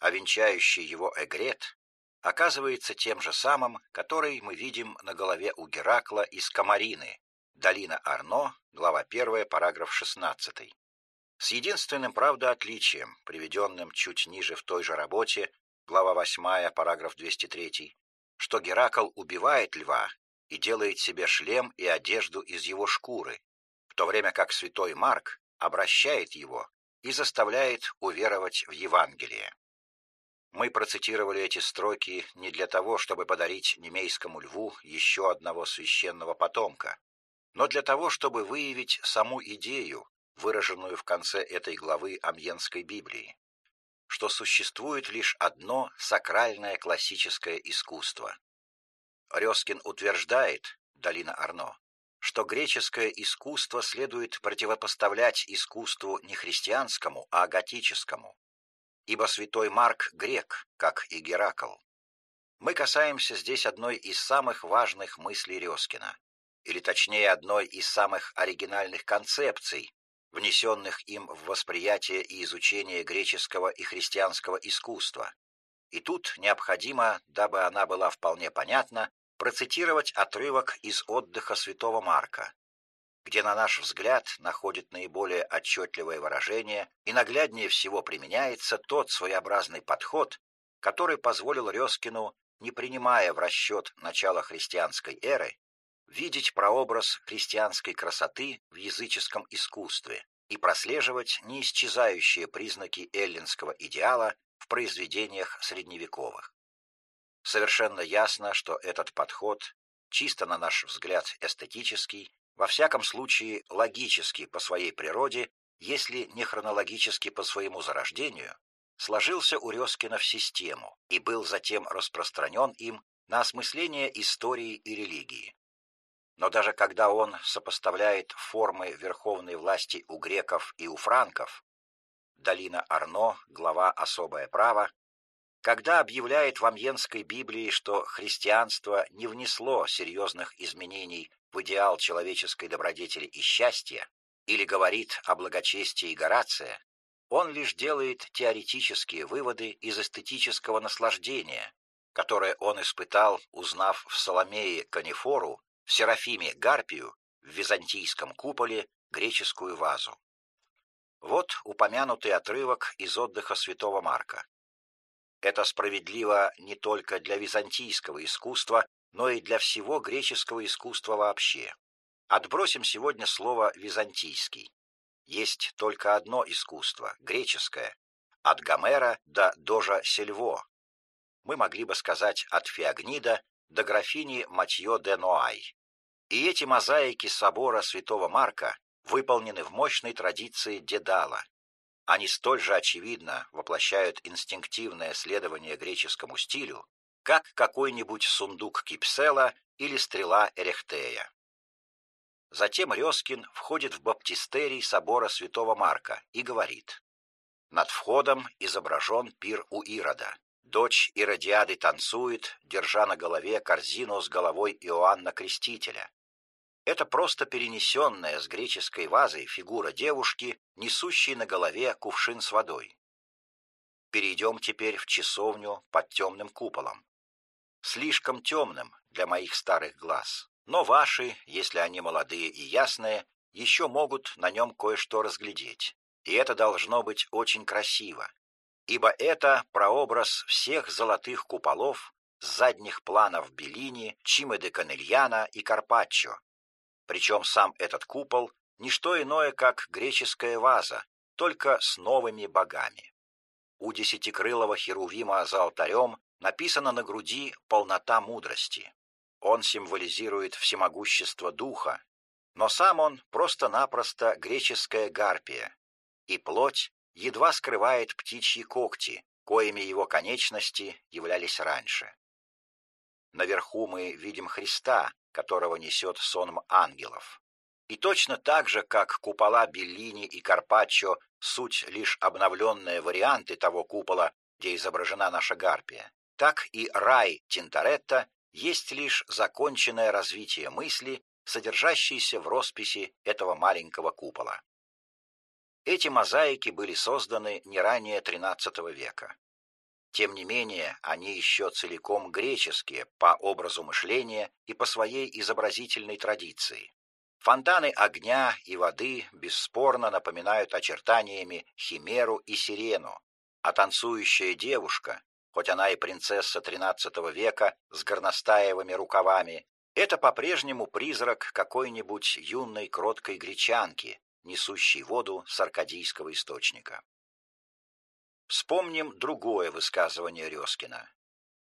а венчающий его эгрет оказывается тем же самым, который мы видим на голове у Геракла из Камарины, долина Арно, глава 1, параграф 16. С единственным, правда, отличием, приведенным чуть ниже в той же работе, глава 8, параграф 203, что Геракл убивает льва и делает себе шлем и одежду из его шкуры, в то время как святой Марк обращает его и заставляет уверовать в Евангелие. Мы процитировали эти строки не для того, чтобы подарить немейскому льву еще одного священного потомка, но для того, чтобы выявить саму идею, выраженную в конце этой главы Амьенской Библии что существует лишь одно сакральное классическое искусство. Резкин утверждает, Долина Арно, что греческое искусство следует противопоставлять искусству не христианскому, а готическому, ибо святой Марк – грек, как и Геракл. Мы касаемся здесь одной из самых важных мыслей Резкина, или точнее одной из самых оригинальных концепций, внесенных им в восприятие и изучение греческого и христианского искусства. И тут необходимо, дабы она была вполне понятна, процитировать отрывок из «Отдыха святого Марка», где, на наш взгляд, находит наиболее отчетливое выражение и нагляднее всего применяется тот своеобразный подход, который позволил Резкину, не принимая в расчет начала христианской эры, видеть прообраз христианской красоты в языческом искусстве и прослеживать неисчезающие признаки эллинского идеала в произведениях средневековых. Совершенно ясно, что этот подход, чисто на наш взгляд эстетический, во всяком случае логический по своей природе, если не хронологически по своему зарождению, сложился у Резкина в систему и был затем распространен им на осмысление истории и религии. Но даже когда он сопоставляет формы верховной власти у греков и у франков, долина Арно, глава «Особое право», когда объявляет в Амьенской Библии, что христианство не внесло серьезных изменений в идеал человеческой добродетели и счастья, или говорит о благочестии Горация, он лишь делает теоретические выводы из эстетического наслаждения, которое он испытал, узнав в Соломее Канифору Серафиме Гарпию, в византийском куполе греческую вазу. Вот упомянутый отрывок из отдыха святого Марка. Это справедливо не только для византийского искусства, но и для всего греческого искусства вообще. Отбросим сегодня слово «византийский». Есть только одно искусство – греческое, от Гомера до Дожа Сельво. Мы могли бы сказать от Феогнида до графини Матье де Ноай. И эти мозаики собора святого Марка выполнены в мощной традиции Дедала. Они столь же очевидно воплощают инстинктивное следование греческому стилю, как какой-нибудь сундук Кипсела или стрела Эрехтея. Затем Резкин входит в баптистерий собора святого Марка и говорит «Над входом изображен пир у Ирода. Дочь Иродиады танцует, держа на голове корзину с головой Иоанна Крестителя. Это просто перенесенная с греческой вазой фигура девушки, несущей на голове кувшин с водой. Перейдем теперь в часовню под темным куполом. Слишком темным для моих старых глаз, но ваши, если они молодые и ясные, еще могут на нем кое-что разглядеть. И это должно быть очень красиво, ибо это прообраз всех золотых куполов задних планов Беллини, Чиме де Канельяна и Карпаччо. Причем сам этот купол — не что иное, как греческая ваза, только с новыми богами. У десятикрылого херувима за алтарем написано на груди «полнота мудрости». Он символизирует всемогущество духа, но сам он просто-напросто греческая гарпия, и плоть едва скрывает птичьи когти, коими его конечности являлись раньше. Наверху мы видим Христа, которого несет сонм ангелов. И точно так же, как купола Беллини и Карпаччо суть лишь обновленные варианты того купола, где изображена наша гарпия, так и рай Тинторетто есть лишь законченное развитие мысли, содержащийся в росписи этого маленького купола. Эти мозаики были созданы не ранее XIII века. Тем не менее, они еще целиком греческие по образу мышления и по своей изобразительной традиции. Фонтаны огня и воды бесспорно напоминают очертаниями химеру и сирену, а танцующая девушка, хоть она и принцесса XIII века с горностаевыми рукавами, это по-прежнему призрак какой-нибудь юной кроткой гречанки, несущей воду с аркадийского источника. Вспомним другое высказывание Резкина.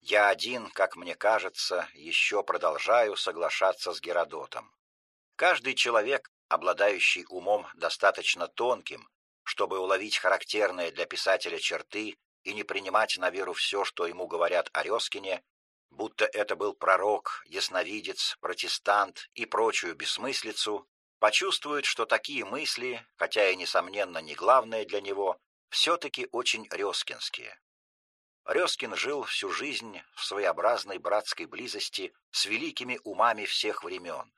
«Я один, как мне кажется, еще продолжаю соглашаться с Геродотом. Каждый человек, обладающий умом достаточно тонким, чтобы уловить характерные для писателя черты и не принимать на веру все, что ему говорят о Резкине, будто это был пророк, ясновидец, протестант и прочую бессмыслицу, почувствует, что такие мысли, хотя и, несомненно, не главное для него, все-таки очень резкинские. Резкин жил всю жизнь в своеобразной братской близости с великими умами всех времен,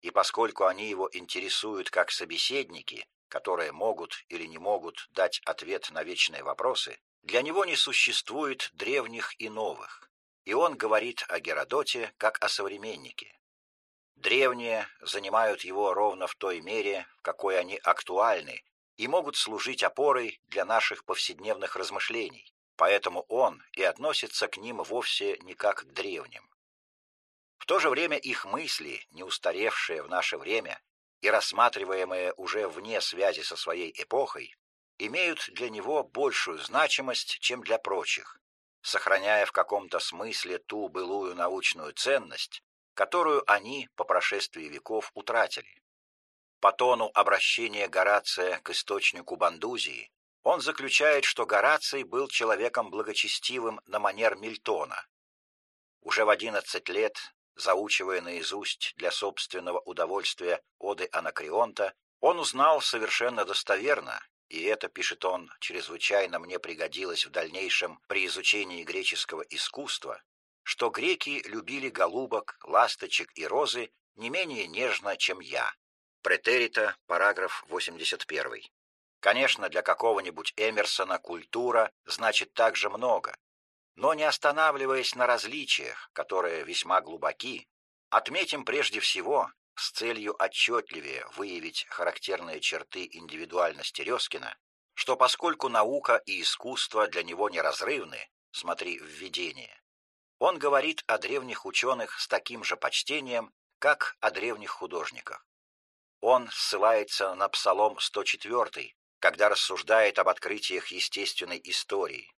и поскольку они его интересуют как собеседники, которые могут или не могут дать ответ на вечные вопросы, для него не существует древних и новых, и он говорит о Геродоте как о современнике. Древние занимают его ровно в той мере, в какой они актуальны и могут служить опорой для наших повседневных размышлений, поэтому он и относится к ним вовсе не как к древним. В то же время их мысли, не устаревшие в наше время и рассматриваемые уже вне связи со своей эпохой, имеют для него большую значимость, чем для прочих, сохраняя в каком-то смысле ту былую научную ценность, которую они по прошествии веков утратили. По тону обращения Горация к источнику Бандузии он заключает, что Гораций был человеком благочестивым на манер Мильтона. Уже в одиннадцать лет, заучивая наизусть для собственного удовольствия оды Анакреонта, он узнал совершенно достоверно, и это, пишет он, чрезвычайно мне пригодилось в дальнейшем при изучении греческого искусства, что греки любили голубок, ласточек и розы не менее нежно, чем я. Претерита, параграф 81. Конечно, для какого-нибудь Эмерсона культура значит также много, но не останавливаясь на различиях, которые весьма глубоки, отметим прежде всего, с целью отчетливее выявить характерные черты индивидуальности Резкина, что поскольку наука и искусство для него неразрывны, смотри введение, он говорит о древних ученых с таким же почтением, как о древних художниках. Он ссылается на Псалом 104, когда рассуждает об открытиях естественной истории.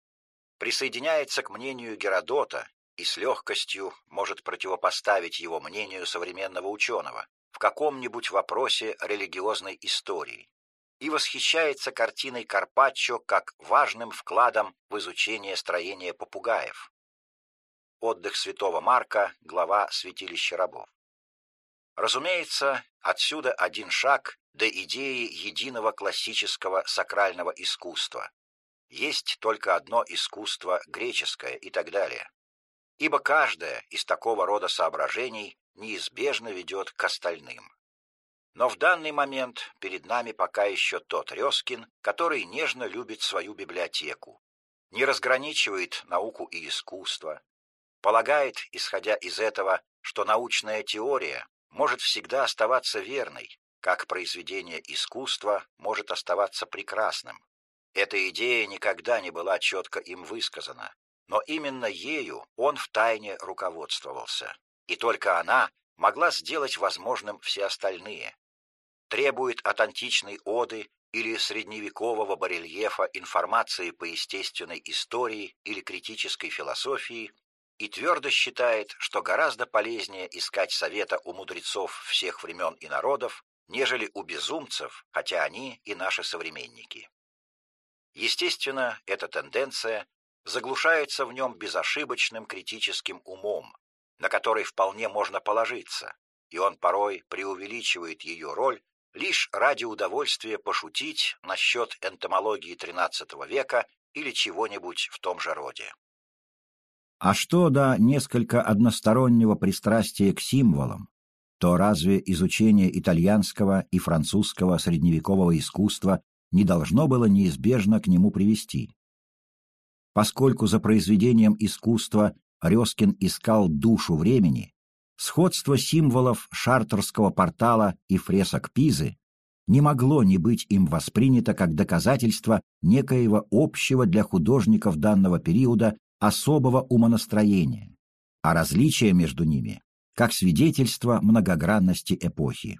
Присоединяется к мнению Геродота и с легкостью может противопоставить его мнению современного ученого в каком-нибудь вопросе религиозной истории и восхищается картиной Карпаччо как важным вкладом в изучение строения попугаев. Отдых святого Марка, глава «Святилище рабов». Разумеется, отсюда один шаг до идеи единого классического сакрального искусства. Есть только одно искусство греческое и так далее. Ибо каждое из такого рода соображений неизбежно ведет к остальным. Но в данный момент перед нами пока еще тот Резкин, который нежно любит свою библиотеку, не разграничивает науку и искусство, полагает, исходя из этого, что научная теория может всегда оставаться верной, как произведение искусства может оставаться прекрасным. Эта идея никогда не была четко им высказана, но именно ею он втайне руководствовался, и только она могла сделать возможным все остальные. Требует от античной оды или средневекового барельефа информации по естественной истории или критической философии и твердо считает, что гораздо полезнее искать совета у мудрецов всех времен и народов, нежели у безумцев, хотя они и наши современники. Естественно, эта тенденция заглушается в нем безошибочным критическим умом, на который вполне можно положиться, и он порой преувеличивает ее роль лишь ради удовольствия пошутить насчет энтомологии XIII века или чего-нибудь в том же роде. А что до несколько одностороннего пристрастия к символам? то разве изучение итальянского и французского средневекового искусства не должно было неизбежно к нему привести? Поскольку за произведением искусства Резкин искал душу времени, сходство символов шартерского портала и фресок Пизы не могло не быть им воспринято как доказательство некоего общего для художников данного периода особого умонастроения, а различия между ними как свидетельство многогранности эпохи.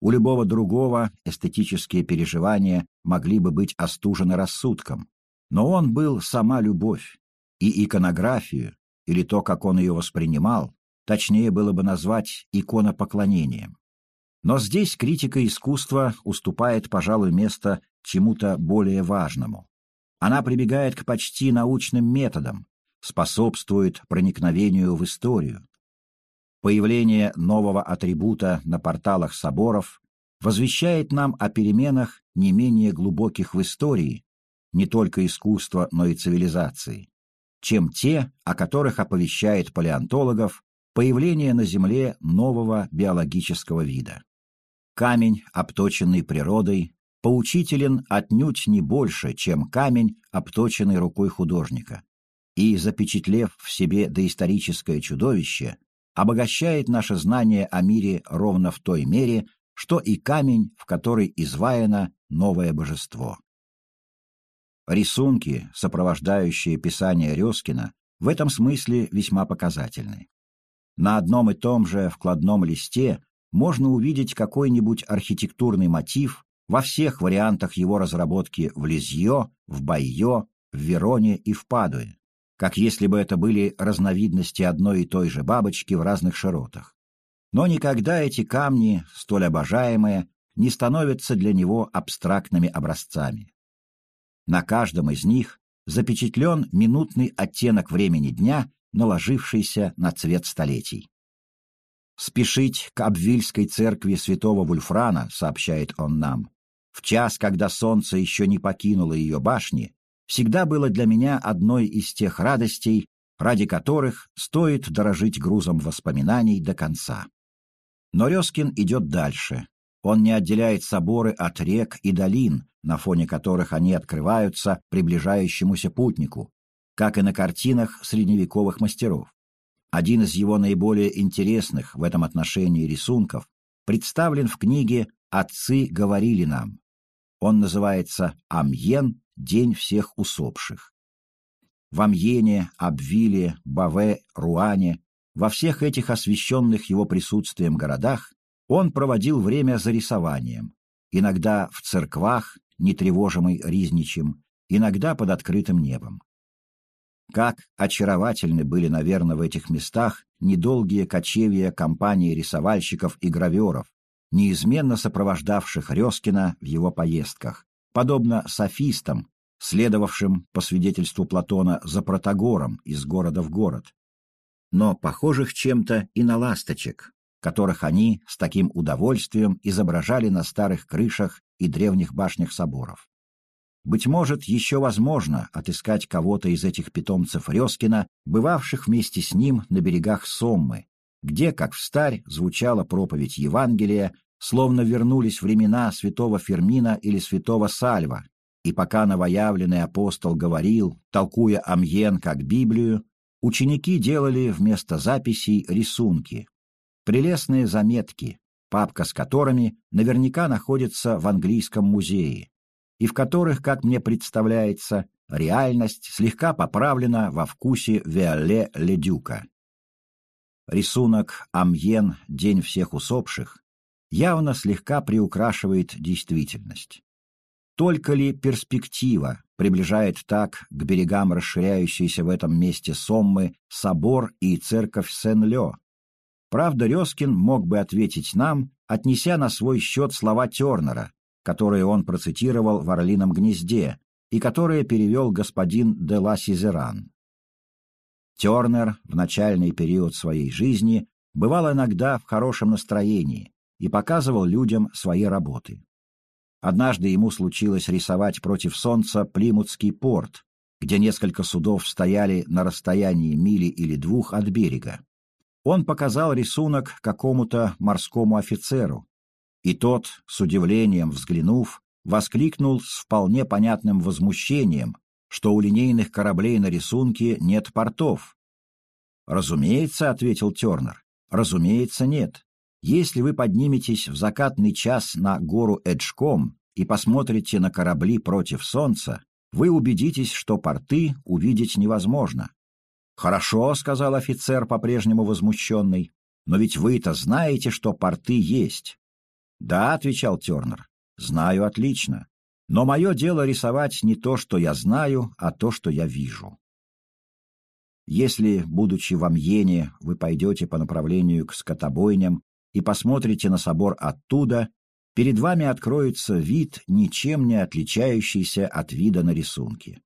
У любого другого эстетические переживания могли бы быть остужены рассудком, но он был сама любовь, и иконографию, или то, как он ее воспринимал, точнее было бы назвать иконопоклонением. Но здесь критика искусства уступает, пожалуй, место чему-то более важному. Она прибегает к почти научным методам, способствует проникновению в историю. Появление нового атрибута на порталах соборов возвещает нам о переменах не менее глубоких в истории, не только искусства, но и цивилизации, чем те, о которых оповещает палеонтологов появление на Земле нового биологического вида. Камень, обточенный природой, поучителен отнюдь не больше, чем камень, обточенный рукой художника. И, запечатлев в себе доисторическое чудовище, обогащает наше знание о мире ровно в той мере, что и камень, в который изваяно новое божество. Рисунки, сопровождающие писание Резкина, в этом смысле весьма показательны. На одном и том же вкладном листе можно увидеть какой-нибудь архитектурный мотив во всех вариантах его разработки в Лизье, в Байо, в Вероне и в Падуе, как если бы это были разновидности одной и той же бабочки в разных широтах. Но никогда эти камни, столь обожаемые, не становятся для него абстрактными образцами. На каждом из них запечатлен минутный оттенок времени дня, наложившийся на цвет столетий. «Спешить к Абвильской церкви святого Вульфрана», — сообщает он нам, «в час, когда солнце еще не покинуло ее башни, всегда было для меня одной из тех радостей, ради которых стоит дорожить грузом воспоминаний до конца». Но Резкин идет дальше. Он не отделяет соборы от рек и долин, на фоне которых они открываются приближающемуся путнику, как и на картинах средневековых мастеров. Один из его наиболее интересных в этом отношении рисунков представлен в книге «Отцы говорили нам». Он называется «Амьен. День всех усопших». В Амьене, Абвиле, Баве, Руане, во всех этих освященных его присутствием городах он проводил время за рисованием, иногда в церквах, не тревожимый Ризничем, иногда под открытым небом. Как очаровательны были, наверное, в этих местах недолгие кочевья компании рисовальщиков и граверов, неизменно сопровождавших Резкина в его поездках, подобно софистам, следовавшим, по свидетельству Платона, за Протагором из города в город, но похожих чем-то и на ласточек, которых они с таким удовольствием изображали на старых крышах и древних башнях соборов. Быть может, еще возможно отыскать кого-то из этих питомцев Резкина, бывавших вместе с ним на берегах Соммы, где, как в старь, звучала проповедь Евангелия, словно вернулись времена святого Фермина или святого Сальва, и пока новоявленный апостол говорил, толкуя Амьен как Библию, ученики делали вместо записей рисунки, прелестные заметки, папка с которыми наверняка находится в английском музее, и в которых, как мне представляется, реальность слегка поправлена во вкусе Виоле Ледюка. Рисунок «Амьен. День всех усопших» явно слегка приукрашивает действительность. Только ли перспектива приближает так к берегам расширяющейся в этом месте Соммы собор и церковь Сен-Лё, Правда, Резкин мог бы ответить нам, отнеся на свой счет слова Тернера, которые он процитировал в «Орлином гнезде» и которые перевел господин де ла Сизеран. Тернер в начальный период своей жизни бывал иногда в хорошем настроении и показывал людям свои работы. Однажды ему случилось рисовать против солнца Плимутский порт, где несколько судов стояли на расстоянии мили или двух от берега. Он показал рисунок какому-то морскому офицеру, и тот, с удивлением взглянув, воскликнул с вполне понятным возмущением, что у линейных кораблей на рисунке нет портов. «Разумеется», — ответил Тернер, — «разумеется, нет. Если вы подниметесь в закатный час на гору Эджком и посмотрите на корабли против солнца, вы убедитесь, что порты увидеть невозможно. «Хорошо», — сказал офицер, по-прежнему возмущенный, «но ведь вы-то знаете, что порты есть». «Да», — отвечал Тернер, — «знаю отлично. Но мое дело рисовать не то, что я знаю, а то, что я вижу». Если, будучи в Амьене, вы пойдете по направлению к скотобойням и посмотрите на собор оттуда, перед вами откроется вид, ничем не отличающийся от вида на рисунке.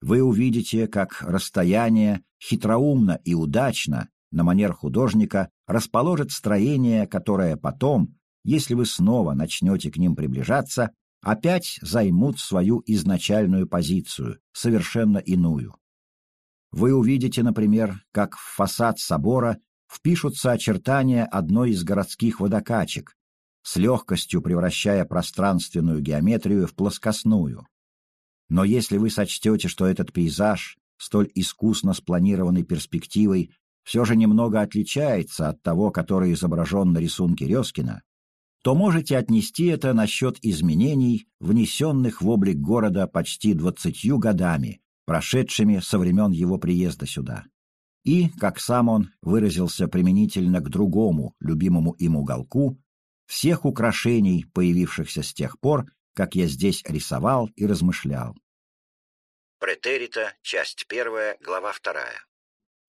Вы увидите, как расстояние хитроумно и удачно, на манер художника, расположит строение, которое потом, если вы снова начнете к ним приближаться, опять займут свою изначальную позицию, совершенно иную. Вы увидите, например, как в фасад собора впишутся очертания одной из городских водокачек, с легкостью превращая пространственную геометрию в плоскостную. Но если вы сочтете, что этот пейзаж, столь искусно спланированной перспективой, все же немного отличается от того, который изображен на рисунке Резкина, то можете отнести это насчет изменений, внесенных в облик города почти двадцатью годами, прошедшими со времен его приезда сюда. И, как сам он выразился применительно к другому, любимому им уголку, всех украшений, появившихся с тех пор, как я здесь рисовал и размышлял. Претерита, часть первая, глава вторая.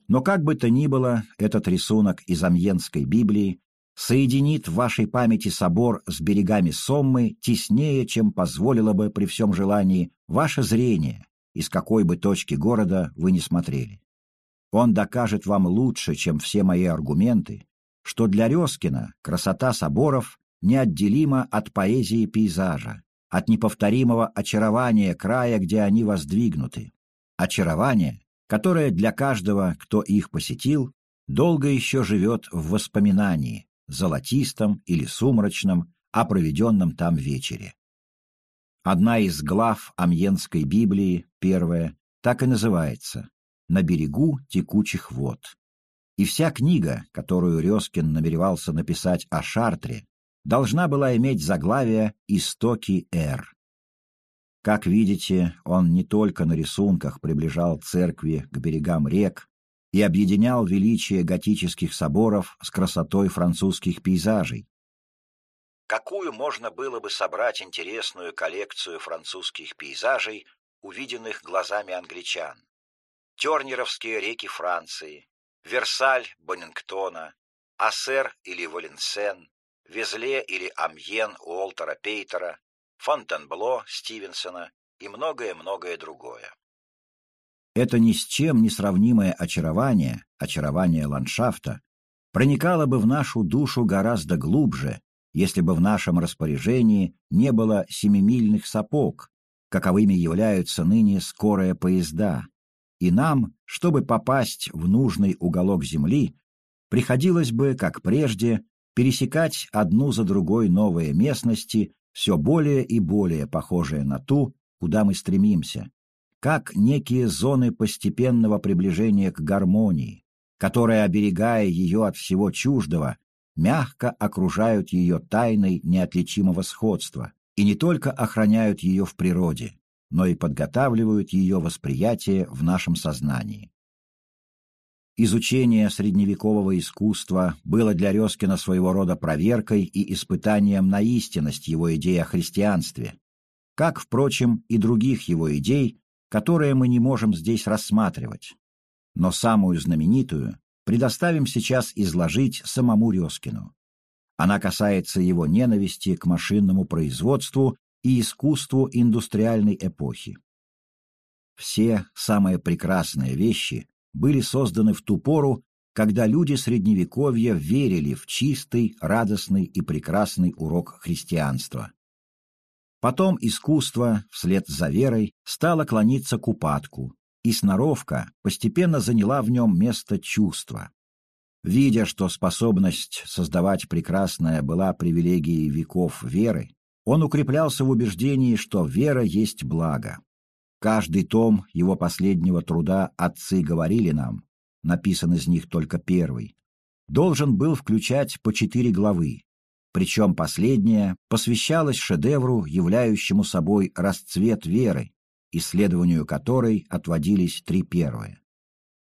Но как бы то ни было, этот рисунок из Амьенской Библии соединит в вашей памяти собор с берегами Соммы теснее, чем позволило бы при всем желании ваше зрение, из какой бы точки города вы ни смотрели. Он докажет вам лучше, чем все мои аргументы, что для Резкина красота соборов неотделима от поэзии пейзажа, от неповторимого очарования края, где они воздвигнуты. Очарование, которое для каждого, кто их посетил, долго еще живет в воспоминании, золотистом или сумрачном, о проведенном там вечере. Одна из глав Амьенской Библии, первая, так и называется «На берегу текучих вод». И вся книга, которую Резкин намеревался написать о Шартре, должна была иметь заглавие «Истоки Р». Как видите, он не только на рисунках приближал церкви к берегам рек и объединял величие готических соборов с красотой французских пейзажей. Какую можно было бы собрать интересную коллекцию французских пейзажей, увиденных глазами англичан? Тернеровские реки Франции, Версаль Боннингтона, Ассер или Валенсен, Везле или Амьен Уолтера Пейтера, Фонтенбло Стивенсона и многое-многое другое. Это ни с чем не сравнимое очарование, очарование ландшафта, проникало бы в нашу душу гораздо глубже, если бы в нашем распоряжении не было семимильных сапог, каковыми являются ныне скорые поезда, и нам, чтобы попасть в нужный уголок земли, приходилось бы, как прежде, пересекать одну за другой новые местности, все более и более похожие на ту, куда мы стремимся, как некие зоны постепенного приближения к гармонии, которые, оберегая ее от всего чуждого, мягко окружают ее тайной неотличимого сходства и не только охраняют ее в природе, но и подготавливают ее восприятие в нашем сознании. Изучение средневекового искусства было для Резкина своего рода проверкой и испытанием на истинность его идей о христианстве, как, впрочем, и других его идей, которые мы не можем здесь рассматривать. Но самую знаменитую предоставим сейчас изложить самому Резкину. Она касается его ненависти к машинному производству и искусству индустриальной эпохи. Все самые прекрасные вещи были созданы в ту пору, когда люди Средневековья верили в чистый, радостный и прекрасный урок христианства. Потом искусство, вслед за верой, стало клониться к упадку, и сноровка постепенно заняла в нем место чувства. Видя, что способность создавать прекрасное была привилегией веков веры, он укреплялся в убеждении, что вера есть благо. Каждый том его последнего труда «Отцы говорили нам», написан из них только первый, должен был включать по четыре главы, причем последняя посвящалась шедевру, являющему собой расцвет веры, исследованию которой отводились три первые.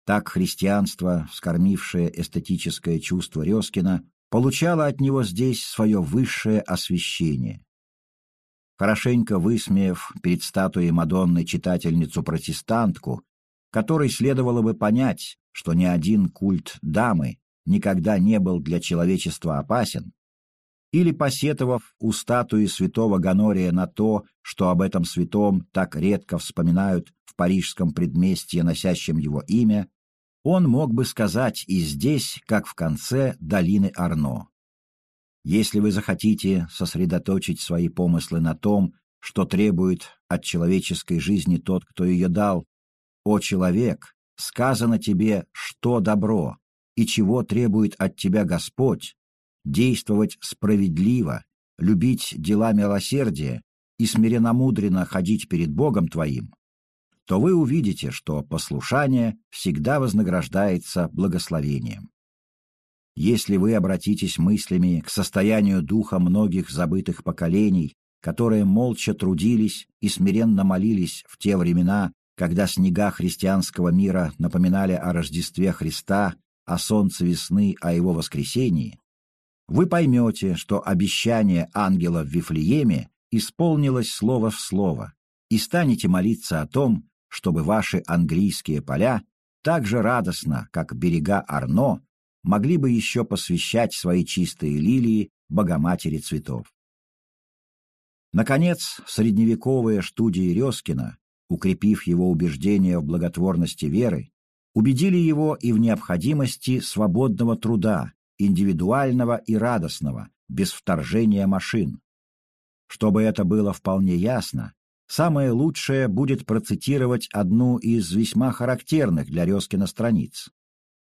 Так христианство, вскормившее эстетическое чувство Резкина, получало от него здесь свое высшее освящение. Хорошенько высмеяв перед статуей Мадонны читательницу-протестантку, которой следовало бы понять, что ни один культ дамы никогда не был для человечества опасен, или посетовав у статуи святого Ганория на то, что об этом святом так редко вспоминают в парижском предместье, носящем его имя, он мог бы сказать и здесь, как в конце долины Арно. Если вы захотите сосредоточить свои помыслы на том, что требует от человеческой жизни тот, кто ее дал, «О человек, сказано тебе, что добро, и чего требует от тебя Господь, действовать справедливо, любить дела милосердия и смиренно-мудренно ходить перед Богом твоим, то вы увидите, что послушание всегда вознаграждается благословением. Если вы обратитесь мыслями к состоянию духа многих забытых поколений, которые молча трудились и смиренно молились в те времена, когда снега христианского мира напоминали о Рождестве Христа, о солнце весны, о его воскресении, вы поймете, что обещание ангела в Вифлееме исполнилось слово в слово, и станете молиться о том, чтобы ваши английские поля так же радостно, как берега Арно, могли бы еще посвящать свои чистые лилии Богоматери цветов. Наконец, средневековые студии Резкина, укрепив его убеждения в благотворности веры, убедили его и в необходимости свободного труда, индивидуального и радостного, без вторжения машин. Чтобы это было вполне ясно, самое лучшее будет процитировать одну из весьма характерных для Резкина страниц.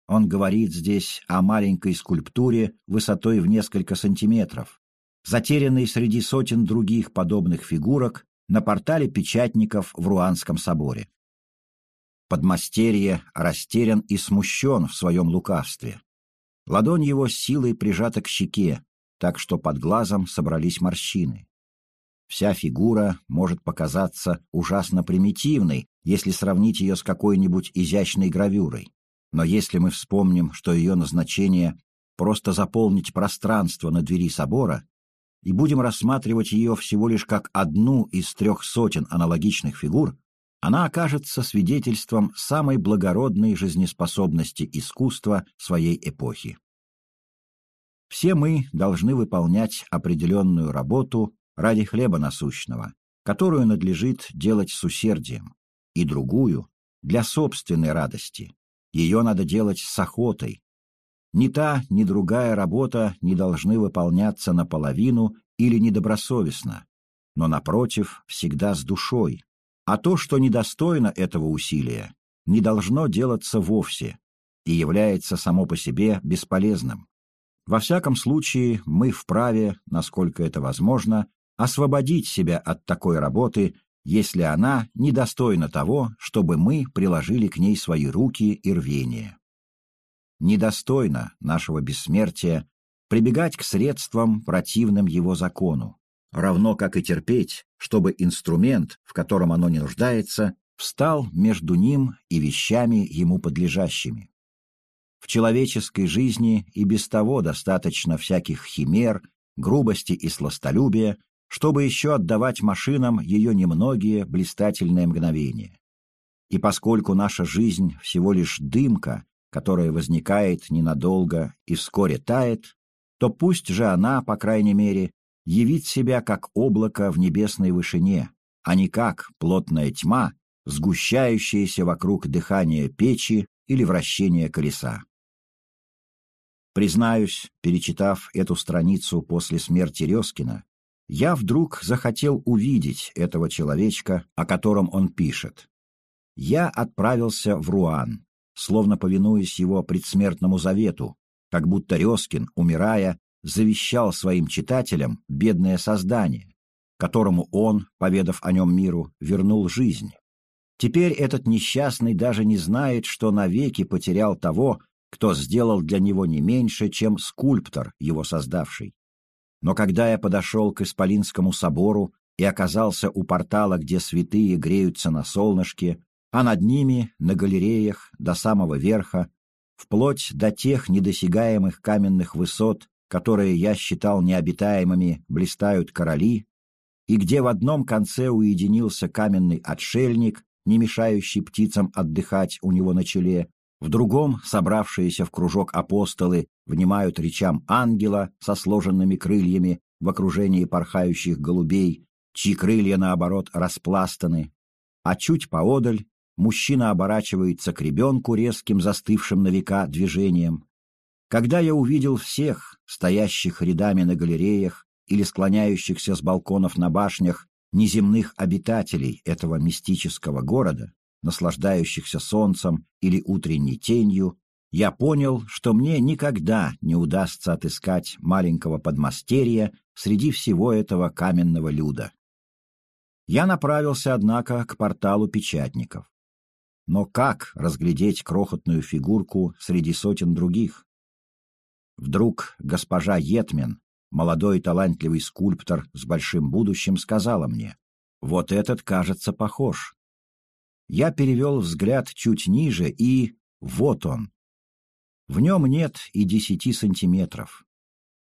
Он говорит здесь о маленькой скульптуре высотой в несколько сантиметров, затерянной среди сотен других подобных фигурок на портале печатников в Руанском соборе. Подмастерье растерян и смущен в своем лукавстве. Ладонь его с силой прижата к щеке, так что под глазом собрались морщины. Вся фигура может показаться ужасно примитивной, если сравнить ее с какой-нибудь изящной гравюрой. Но если мы вспомним, что ее назначение — просто заполнить пространство на двери собора, и будем рассматривать ее всего лишь как одну из трех сотен аналогичных фигур, она окажется свидетельством самой благородной жизнеспособности искусства своей эпохи. Все мы должны выполнять определенную работу ради хлеба насущного, которую надлежит делать с усердием, и другую — для собственной радости. Ее надо делать с охотой. Ни та, ни другая работа не должны выполняться наполовину или недобросовестно, но, напротив, всегда с душой, а то, что недостойно этого усилия, не должно делаться вовсе и является само по себе бесполезным. Во всяком случае, мы вправе, насколько это возможно, освободить себя от такой работы, если она недостойна того, чтобы мы приложили к ней свои руки и рвение. Недостойно нашего бессмертия прибегать к средствам, противным его закону, равно как и терпеть, чтобы инструмент, в котором оно не нуждается, встал между ним и вещами ему подлежащими. В человеческой жизни и без того достаточно всяких химер, грубости и сластолюбия, чтобы еще отдавать машинам ее немногие блистательные мгновения. И поскольку наша жизнь всего лишь дымка, которая возникает ненадолго и вскоре тает, то пусть же она, по крайней мере, явить себя как облако в небесной вышине, а не как плотная тьма, сгущающаяся вокруг дыхания печи или вращения колеса. Признаюсь, перечитав эту страницу после смерти Резкина, я вдруг захотел увидеть этого человечка, о котором он пишет. Я отправился в Руан, словно повинуясь его предсмертному завету, как будто Резкин, умирая, завещал своим читателям бедное создание, которому он, поведав о нем миру, вернул жизнь. Теперь этот несчастный даже не знает, что навеки потерял того, кто сделал для него не меньше, чем скульптор, его создавший. Но когда я подошел к Исполинскому собору и оказался у портала, где святые греются на солнышке, а над ними, на галереях, до самого верха, вплоть до тех недосягаемых каменных высот, которые я считал необитаемыми, блистают короли, и где в одном конце уединился каменный отшельник, не мешающий птицам отдыхать у него на челе, в другом собравшиеся в кружок апостолы внимают речам ангела со сложенными крыльями в окружении порхающих голубей, чьи крылья, наоборот, распластаны, а чуть поодаль мужчина оборачивается к ребенку резким застывшим на века движением. Когда я увидел всех, стоящих рядами на галереях или склоняющихся с балконов на башнях, неземных обитателей этого мистического города, наслаждающихся солнцем или утренней тенью, я понял, что мне никогда не удастся отыскать маленького подмастерья среди всего этого каменного люда. Я направился, однако, к порталу печатников. Но как разглядеть крохотную фигурку среди сотен других? Вдруг госпожа Етмен, молодой талантливый скульптор с большим будущим, сказала мне, «Вот этот, кажется, похож. Я перевел взгляд чуть ниже, и вот он. В нем нет и десяти сантиметров.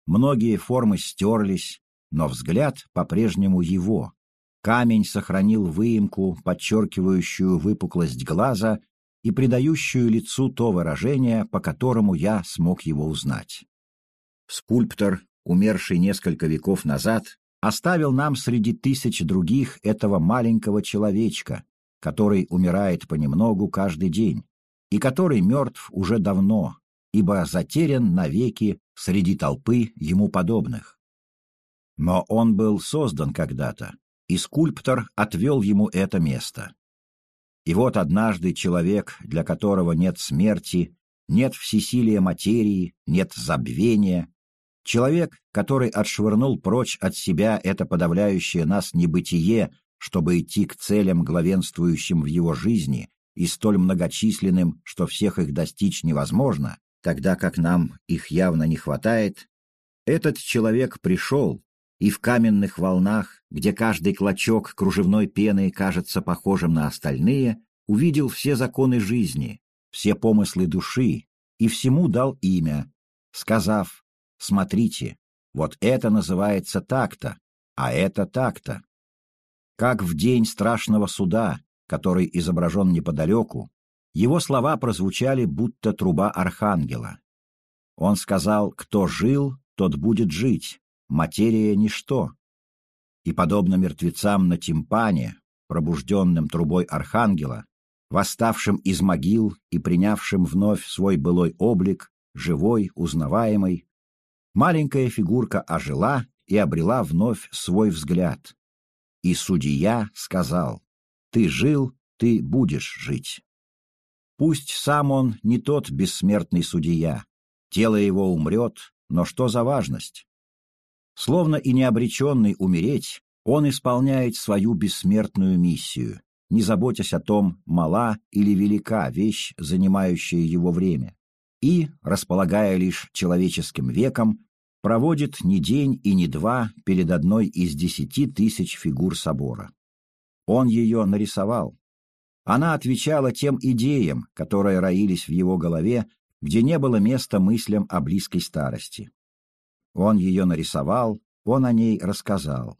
Многие формы стерлись, но взгляд по-прежнему его. Камень сохранил выемку, подчеркивающую выпуклость глаза и придающую лицу то выражение, по которому я смог его узнать. Скульптор, умерший несколько веков назад, оставил нам среди тысяч других этого маленького человечка, который умирает понемногу каждый день, и который мертв уже давно, ибо затерян навеки среди толпы ему подобных. Но он был создан когда-то, и скульптор отвел ему это место. И вот однажды человек, для которого нет смерти, нет всесилия материи, нет забвения, человек, который отшвырнул прочь от себя это подавляющее нас небытие чтобы идти к целям, главенствующим в его жизни, и столь многочисленным, что всех их достичь невозможно, тогда как нам их явно не хватает, этот человек пришел, и в каменных волнах, где каждый клочок кружевной пены кажется похожим на остальные, увидел все законы жизни, все помыслы души, и всему дал имя, сказав «Смотрите, вот это называется так-то, а это так-то как в день страшного суда, который изображен неподалеку, его слова прозвучали, будто труба архангела. Он сказал, кто жил, тот будет жить, материя — ничто. И, подобно мертвецам на тимпане, пробужденным трубой архангела, восставшим из могил и принявшим вновь свой былой облик, живой, узнаваемый, маленькая фигурка ожила и обрела вновь свой взгляд, и судья сказал, «Ты жил, ты будешь жить». Пусть сам он не тот бессмертный судья, тело его умрет, но что за важность? Словно и не обреченный умереть, он исполняет свою бессмертную миссию, не заботясь о том, мала или велика вещь, занимающая его время, и, располагая лишь человеческим веком, проводит не день и не два перед одной из десяти тысяч фигур собора. Он ее нарисовал. Она отвечала тем идеям, которые роились в его голове, где не было места мыслям о близкой старости. Он ее нарисовал, он о ней рассказал.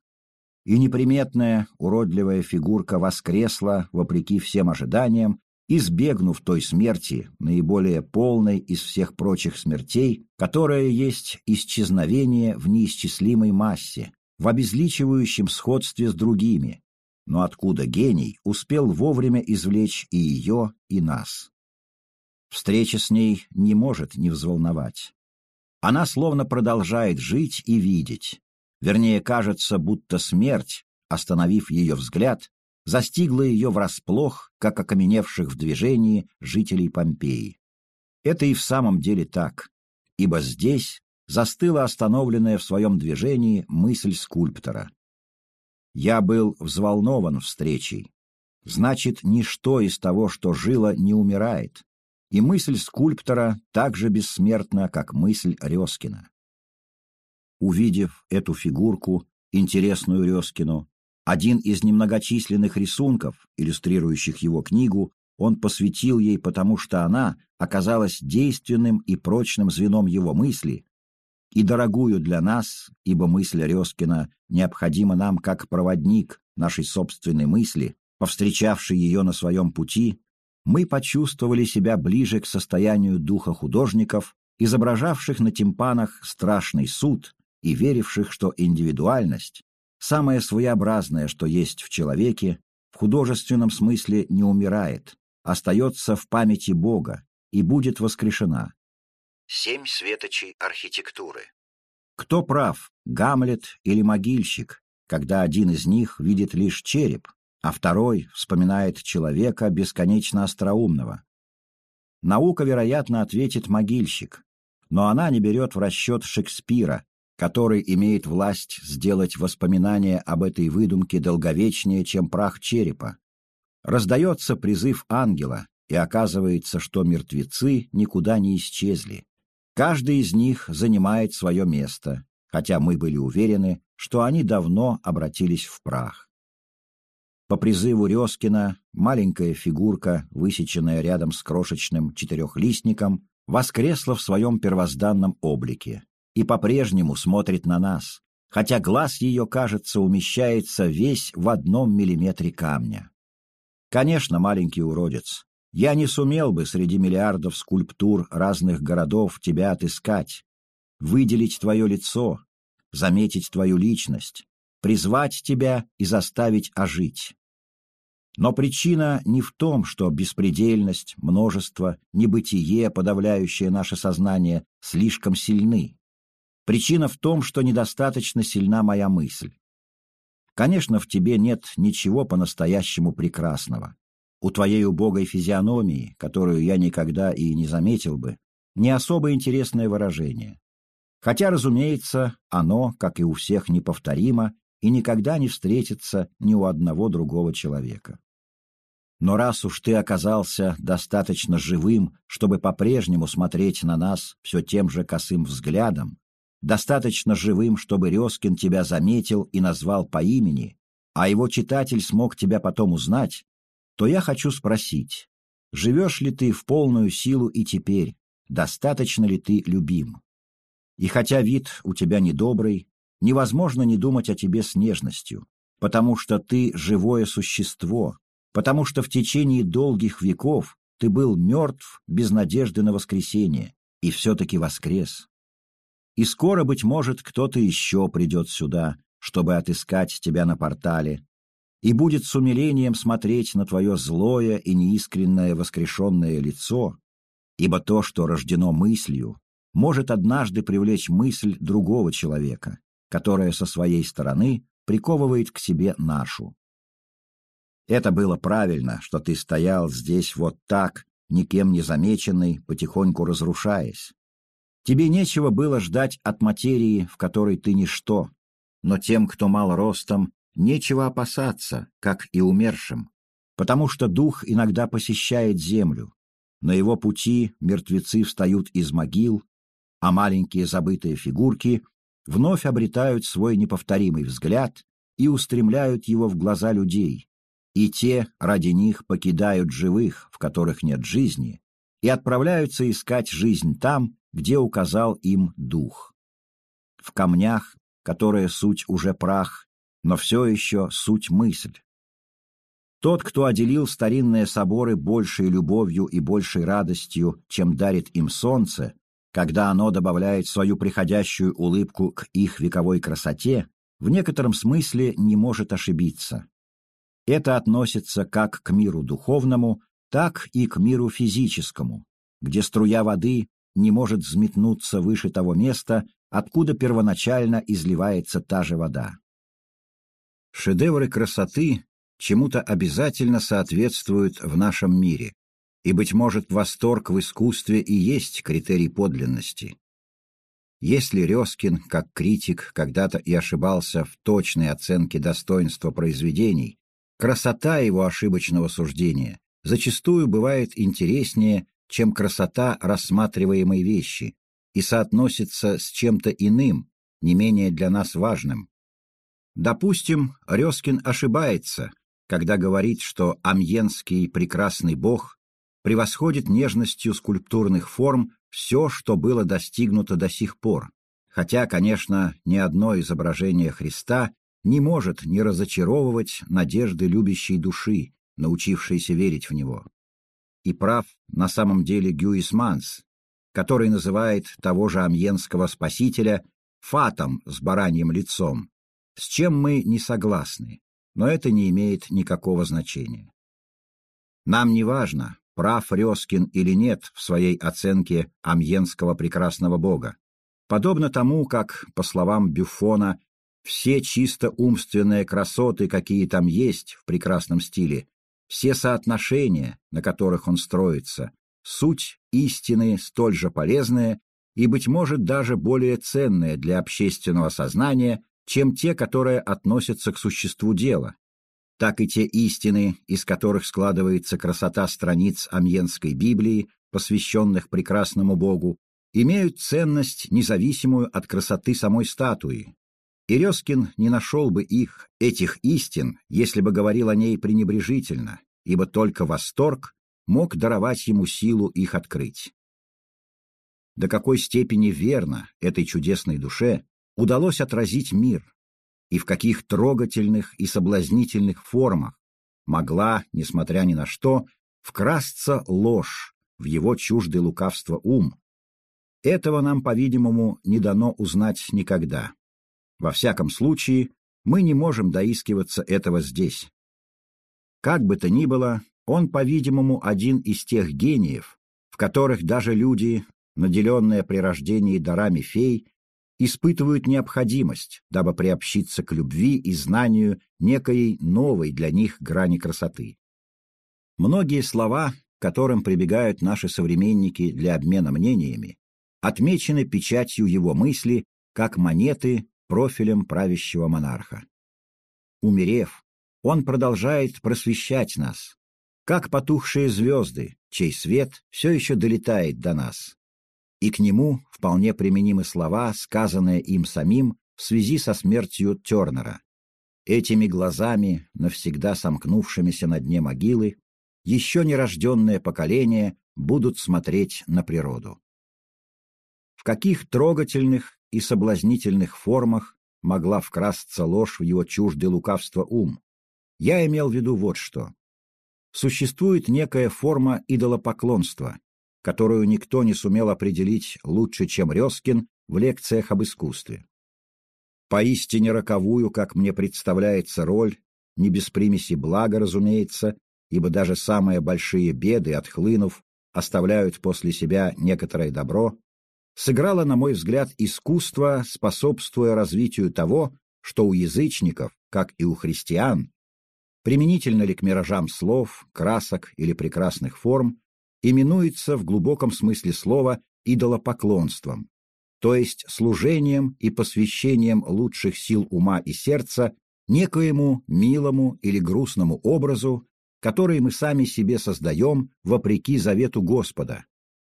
И неприметная, уродливая фигурка воскресла, вопреки всем ожиданиям, избегнув той смерти, наиболее полной из всех прочих смертей, которая есть исчезновение в неисчислимой массе, в обезличивающем сходстве с другими, но откуда гений успел вовремя извлечь и ее, и нас. Встреча с ней не может не взволновать. Она словно продолжает жить и видеть. Вернее, кажется, будто смерть, остановив ее взгляд, застигла ее врасплох, как окаменевших в движении жителей Помпеи. Это и в самом деле так. ибо здесь застыла остановленная в своем движении мысль скульптора. Я был взволнован встречей. Значит, ничто из того, что жило, не умирает, и мысль скульптора так же бессмертна, как мысль Резкина. Увидев эту фигурку, интересную Резкину, один из немногочисленных рисунков, иллюстрирующих его книгу, он посвятил ей, потому что она оказалась действенным и прочным звеном его мысли, и дорогую для нас, ибо мысль Резкина необходима нам как проводник нашей собственной мысли, повстречавший ее на своем пути, мы почувствовали себя ближе к состоянию духа художников, изображавших на тимпанах страшный суд и веривших, что индивидуальность, самое своеобразное, что есть в человеке, в художественном смысле не умирает, остается в памяти Бога и будет воскрешена. Семь светочей архитектуры. Кто прав, Гамлет или могильщик, когда один из них видит лишь череп, а второй вспоминает человека бесконечно остроумного? Наука, вероятно, ответит могильщик, но она не берет в расчет Шекспира, который имеет власть сделать воспоминания об этой выдумке долговечнее, чем прах черепа. Раздается призыв ангела, и оказывается, что мертвецы никуда не исчезли. Каждый из них занимает свое место, хотя мы были уверены, что они давно обратились в прах. По призыву Резкина маленькая фигурка, высеченная рядом с крошечным четырехлистником, воскресла в своем первозданном облике и по-прежнему смотрит на нас, хотя глаз ее, кажется, умещается весь в одном миллиметре камня. Конечно, маленький уродец, я не сумел бы среди миллиардов скульптур разных городов тебя отыскать, выделить твое лицо, заметить твою личность, призвать тебя и заставить ожить. Но причина не в том, что беспредельность, множество, небытие, подавляющее наше сознание, слишком сильны. Причина в том, что недостаточно сильна моя мысль. Конечно, в тебе нет ничего по-настоящему прекрасного. У твоей убогой физиономии, которую я никогда и не заметил бы, не особо интересное выражение. Хотя, разумеется, оно, как и у всех, неповторимо и никогда не встретится ни у одного другого человека. Но раз уж ты оказался достаточно живым, чтобы по-прежнему смотреть на нас все тем же косым взглядом, достаточно живым, чтобы Резкин тебя заметил и назвал по имени, а его читатель смог тебя потом узнать, то я хочу спросить, живешь ли ты в полную силу и теперь, достаточно ли ты любим? И хотя вид у тебя недобрый, невозможно не думать о тебе с нежностью, потому что ты живое существо, потому что в течение долгих веков ты был мертв без надежды на воскресение, и все-таки воскрес. И скоро, быть может, кто-то еще придет сюда, чтобы отыскать тебя на портале, и будет с умилением смотреть на твое злое и неискренное воскрешенное лицо, ибо то, что рождено мыслью, может однажды привлечь мысль другого человека, которая со своей стороны приковывает к себе нашу. Это было правильно, что ты стоял здесь вот так, никем не замеченный, потихоньку разрушаясь. Тебе нечего было ждать от материи, в которой ты ничто, но тем, кто мал ростом, Нечего опасаться, как и умершим, потому что дух иногда посещает землю. На его пути мертвецы встают из могил, а маленькие забытые фигурки вновь обретают свой неповторимый взгляд и устремляют его в глаза людей, и те ради них покидают живых, в которых нет жизни, и отправляются искать жизнь там, где указал им дух. В камнях, которые суть уже прах, но все еще суть мысль. Тот, кто отделил старинные соборы большей любовью и большей радостью, чем дарит им солнце, когда оно добавляет свою приходящую улыбку к их вековой красоте, в некотором смысле не может ошибиться. Это относится как к миру духовному, так и к миру физическому, где струя воды не может взметнуться выше того места, откуда первоначально изливается та же вода. Шедевры красоты чему-то обязательно соответствуют в нашем мире, и, быть может, восторг в искусстве и есть критерий подлинности. Если Резкин, как критик, когда-то и ошибался в точной оценке достоинства произведений, красота его ошибочного суждения зачастую бывает интереснее, чем красота рассматриваемой вещи, и соотносится с чем-то иным, не менее для нас важным. Допустим, Резкин ошибается, когда говорит, что амьенский прекрасный бог превосходит нежностью скульптурных форм все, что было достигнуто до сих пор, хотя, конечно, ни одно изображение Христа не может не разочаровывать надежды любящей души, научившейся верить в него. И прав на самом деле Гюис Манс, который называет того же амьенского спасителя фатом с бараньим лицом, с чем мы не согласны, но это не имеет никакого значения. Нам не важно, прав Резкин или нет в своей оценке амьенского прекрасного бога. Подобно тому, как, по словам Бюфона, все чисто умственные красоты, какие там есть в прекрасном стиле, все соотношения, на которых он строится, суть истины столь же полезные и, быть может, даже более ценные для общественного сознания, чем те, которые относятся к существу дела, так и те истины, из которых складывается красота страниц Амьенской Библии, посвященных прекрасному Богу, имеют ценность, независимую от красоты самой статуи. И Резкин не нашел бы их, этих истин, если бы говорил о ней пренебрежительно, ибо только восторг мог даровать ему силу их открыть. До какой степени верно этой чудесной душе удалось отразить мир, и в каких трогательных и соблазнительных формах могла, несмотря ни на что, вкрасться ложь в его чуждый лукавство ум. Этого нам, по-видимому, не дано узнать никогда. Во всяком случае, мы не можем доискиваться этого здесь. Как бы то ни было, он, по-видимому, один из тех гениев, в которых даже люди, наделенные при рождении дарами фей, испытывают необходимость, дабы приобщиться к любви и знанию некой новой для них грани красоты. Многие слова, к которым прибегают наши современники для обмена мнениями, отмечены печатью его мысли, как монеты профилем правящего монарха. Умерев, он продолжает просвещать нас, как потухшие звезды, чей свет все еще долетает до нас и к нему вполне применимы слова, сказанные им самим в связи со смертью Тернера. Этими глазами, навсегда сомкнувшимися на дне могилы, еще нерожденное поколение будут смотреть на природу. В каких трогательных и соблазнительных формах могла вкрасться ложь в его чуждый лукавство ум? Я имел в виду вот что. Существует некая форма идолопоклонства, которую никто не сумел определить лучше, чем Резкин в лекциях об искусстве. Поистине роковую, как мне представляется, роль, не без примеси блага, разумеется, ибо даже самые большие беды, отхлынув, оставляют после себя некоторое добро, сыграло, на мой взгляд, искусство, способствуя развитию того, что у язычников, как и у христиан, применительно ли к миражам слов, красок или прекрасных форм, именуется в глубоком смысле слова идолопоклонством, то есть служением и посвящением лучших сил ума и сердца некоему милому или грустному образу, который мы сами себе создаем вопреки завету Господа,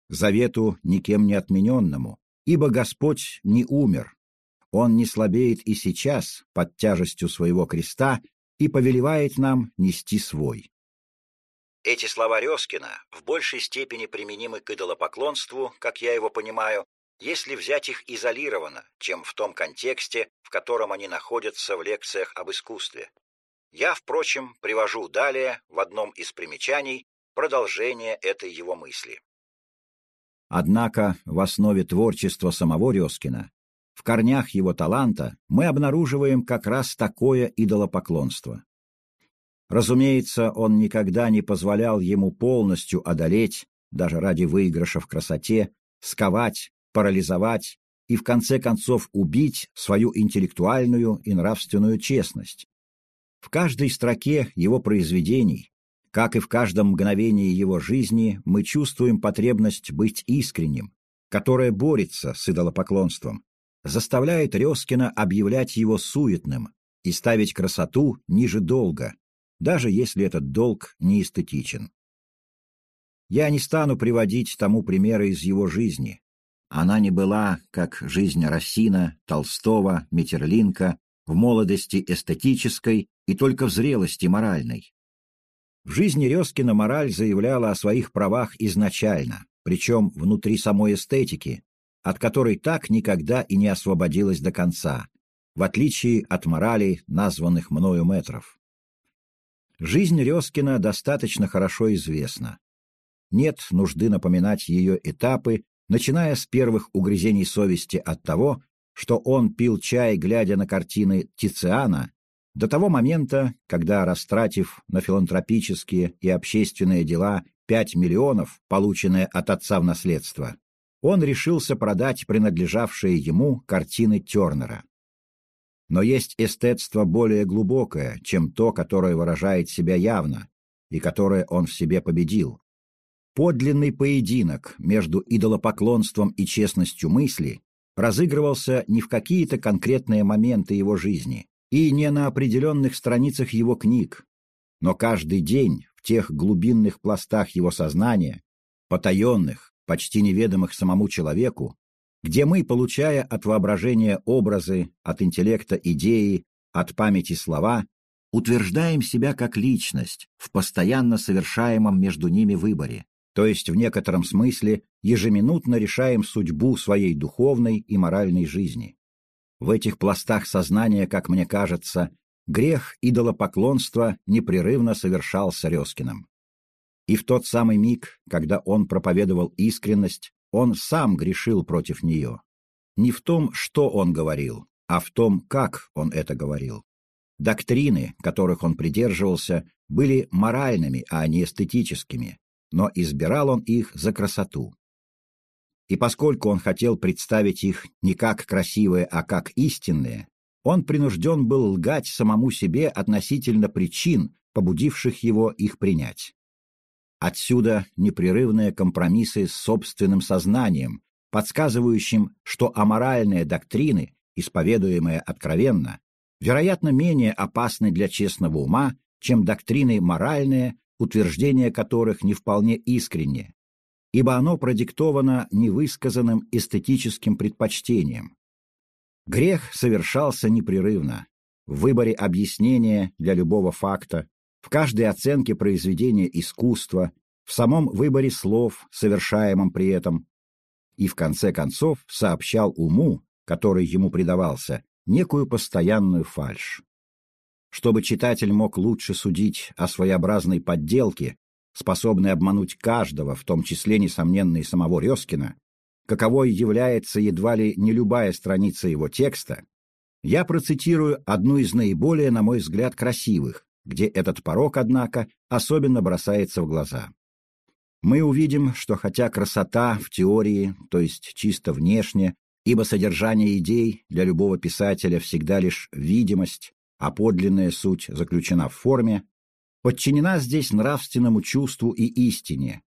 завету никем не отмененному, ибо Господь не умер, Он не слабеет и сейчас под тяжестью своего креста и повелевает нам нести свой. Эти слова Резкина в большей степени применимы к идолопоклонству, как я его понимаю, если взять их изолированно, чем в том контексте, в котором они находятся в лекциях об искусстве. Я, впрочем, привожу далее в одном из примечаний продолжение этой его мысли. Однако в основе творчества самого Резкина, в корнях его таланта, мы обнаруживаем как раз такое идолопоклонство. Разумеется, он никогда не позволял ему полностью одолеть, даже ради выигрыша в красоте, сковать, парализовать и в конце концов убить свою интеллектуальную и нравственную честность. В каждой строке его произведений, как и в каждом мгновении его жизни, мы чувствуем потребность быть искренним, которая борется с идолопоклонством, заставляет Резкина объявлять его суетным и ставить красоту ниже долга, даже если этот долг не эстетичен. Я не стану приводить тому примеры из его жизни. Она не была, как жизнь Рассина, Толстого, Метерлинка, в молодости эстетической и только в зрелости моральной. В жизни Резкина мораль заявляла о своих правах изначально, причем внутри самой эстетики, от которой так никогда и не освободилась до конца, в отличие от морали, названных мною метров. Жизнь Резкина достаточно хорошо известна. Нет нужды напоминать ее этапы, начиная с первых угрызений совести от того, что он пил чай, глядя на картины Тициана, до того момента, когда, растратив на филантропические и общественные дела 5 миллионов, полученные от отца в наследство, он решился продать принадлежавшие ему картины Тернера. Но есть эстетство более глубокое, чем то, которое выражает себя явно, и которое он в себе победил. Подлинный поединок между идолопоклонством и честностью мысли разыгрывался не в какие-то конкретные моменты его жизни и не на определенных страницах его книг, но каждый день в тех глубинных пластах его сознания, потаенных, почти неведомых самому человеку, где мы, получая от воображения образы, от интеллекта идеи, от памяти слова, утверждаем себя как личность в постоянно совершаемом между ними выборе, то есть в некотором смысле ежеминутно решаем судьбу своей духовной и моральной жизни. В этих пластах сознания, как мне кажется, грех идолопоклонства непрерывно совершался Резкиным. И в тот самый миг, когда он проповедовал искренность, он сам грешил против нее. Не в том, что он говорил, а в том, как он это говорил. Доктрины, которых он придерживался, были моральными, а не эстетическими, но избирал он их за красоту. И поскольку он хотел представить их не как красивые, а как истинные, он принужден был лгать самому себе относительно причин, побудивших его их принять. Отсюда непрерывные компромиссы с собственным сознанием, подсказывающим, что аморальные доктрины, исповедуемые откровенно, вероятно, менее опасны для честного ума, чем доктрины моральные, утверждения которых не вполне искренне, ибо оно продиктовано невысказанным эстетическим предпочтением. Грех совершался непрерывно, в выборе объяснения для любого факта, в каждой оценке произведения искусства, в самом выборе слов, совершаемом при этом, и в конце концов сообщал уму, который ему придавался, некую постоянную фальшь. Чтобы читатель мог лучше судить о своеобразной подделке, способной обмануть каждого, в том числе, несомненно, и самого Резкина, каковой является едва ли не любая страница его текста, я процитирую одну из наиболее, на мой взгляд, красивых, где этот порог, однако, особенно бросается в глаза. Мы увидим, что хотя красота в теории, то есть чисто внешне, ибо содержание идей для любого писателя всегда лишь видимость, а подлинная суть заключена в форме, подчинена здесь нравственному чувству и истине.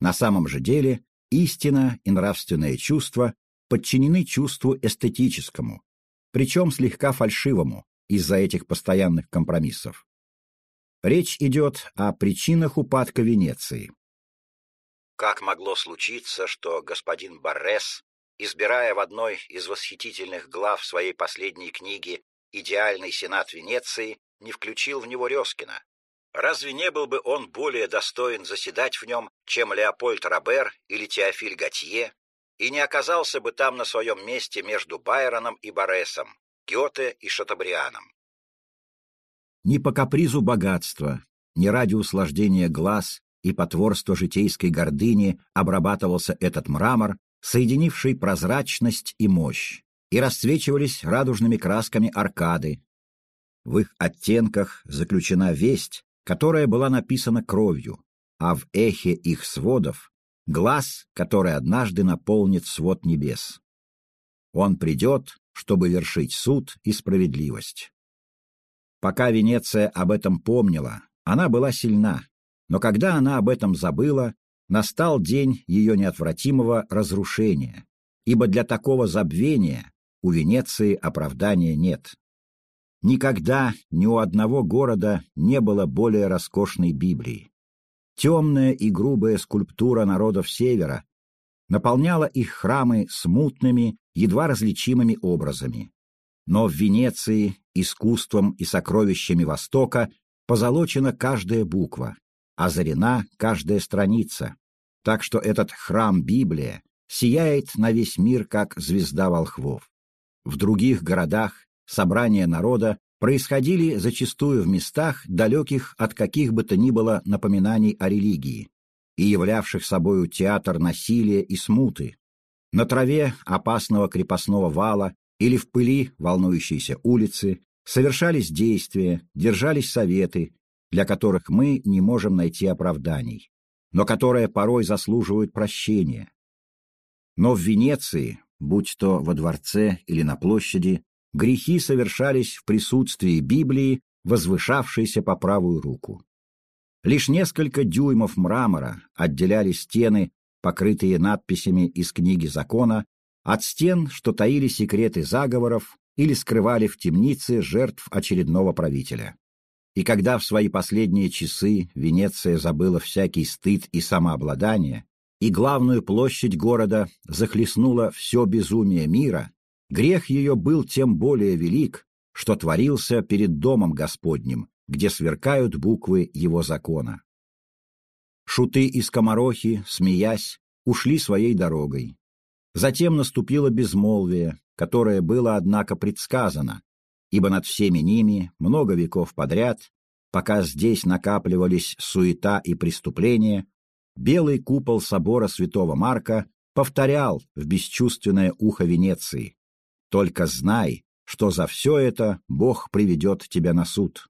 На самом же деле истина и нравственное чувство подчинены чувству эстетическому, причем слегка фальшивому из-за этих постоянных компромиссов. Речь идет о причинах упадка Венеции. Как могло случиться, что господин Баррес, избирая в одной из восхитительных глав своей последней книги идеальный сенат Венеции не включил в него Резкина. Разве не был бы он более достоин заседать в нем, чем Леопольд Робер или Теофиль Готье, и не оказался бы там на своем месте между Байроном и Боресом, Гёте и Шатабрианом? Ни по капризу богатства, ни ради услаждения глаз и потворства житейской гордыни обрабатывался этот мрамор, соединивший прозрачность и мощь и расцвечивались радужными красками аркады. В их оттенках заключена весть, которая была написана кровью, а в эхе их сводов — глаз, который однажды наполнит свод небес. Он придет, чтобы вершить суд и справедливость. Пока Венеция об этом помнила, она была сильна, но когда она об этом забыла, настал день ее неотвратимого разрушения, ибо для такого забвения у Венеции оправдания нет. Никогда ни у одного города не было более роскошной Библии. Темная и грубая скульптура народов Севера наполняла их храмы смутными, едва различимыми образами. Но в Венеции искусством и сокровищами Востока позолочена каждая буква, озарена каждая страница, так что этот храм Библия сияет на весь мир, как звезда волхвов. В других городах собрания народа происходили зачастую в местах, далеких от каких бы то ни было напоминаний о религии, и являвших собою театр насилия и смуты. На траве опасного крепостного вала или в пыли волнующейся улицы совершались действия, держались советы, для которых мы не можем найти оправданий, но которые порой заслуживают прощения. Но в Венеции, будь то во дворце или на площади, грехи совершались в присутствии Библии, возвышавшейся по правую руку. Лишь несколько дюймов мрамора отделяли стены, покрытые надписями из книги закона, от стен, что таили секреты заговоров или скрывали в темнице жертв очередного правителя. И когда в свои последние часы Венеция забыла всякий стыд и самообладание, и главную площадь города захлестнуло все безумие мира, грех ее был тем более велик, что творился перед домом Господним, где сверкают буквы его закона. Шуты и скоморохи, смеясь, ушли своей дорогой. Затем наступило безмолвие, которое было, однако, предсказано, ибо над всеми ними много веков подряд, пока здесь накапливались суета и преступления, белый купол собора святого Марка повторял в бесчувственное ухо Венеции «Только знай, что за все это Бог приведет тебя на суд».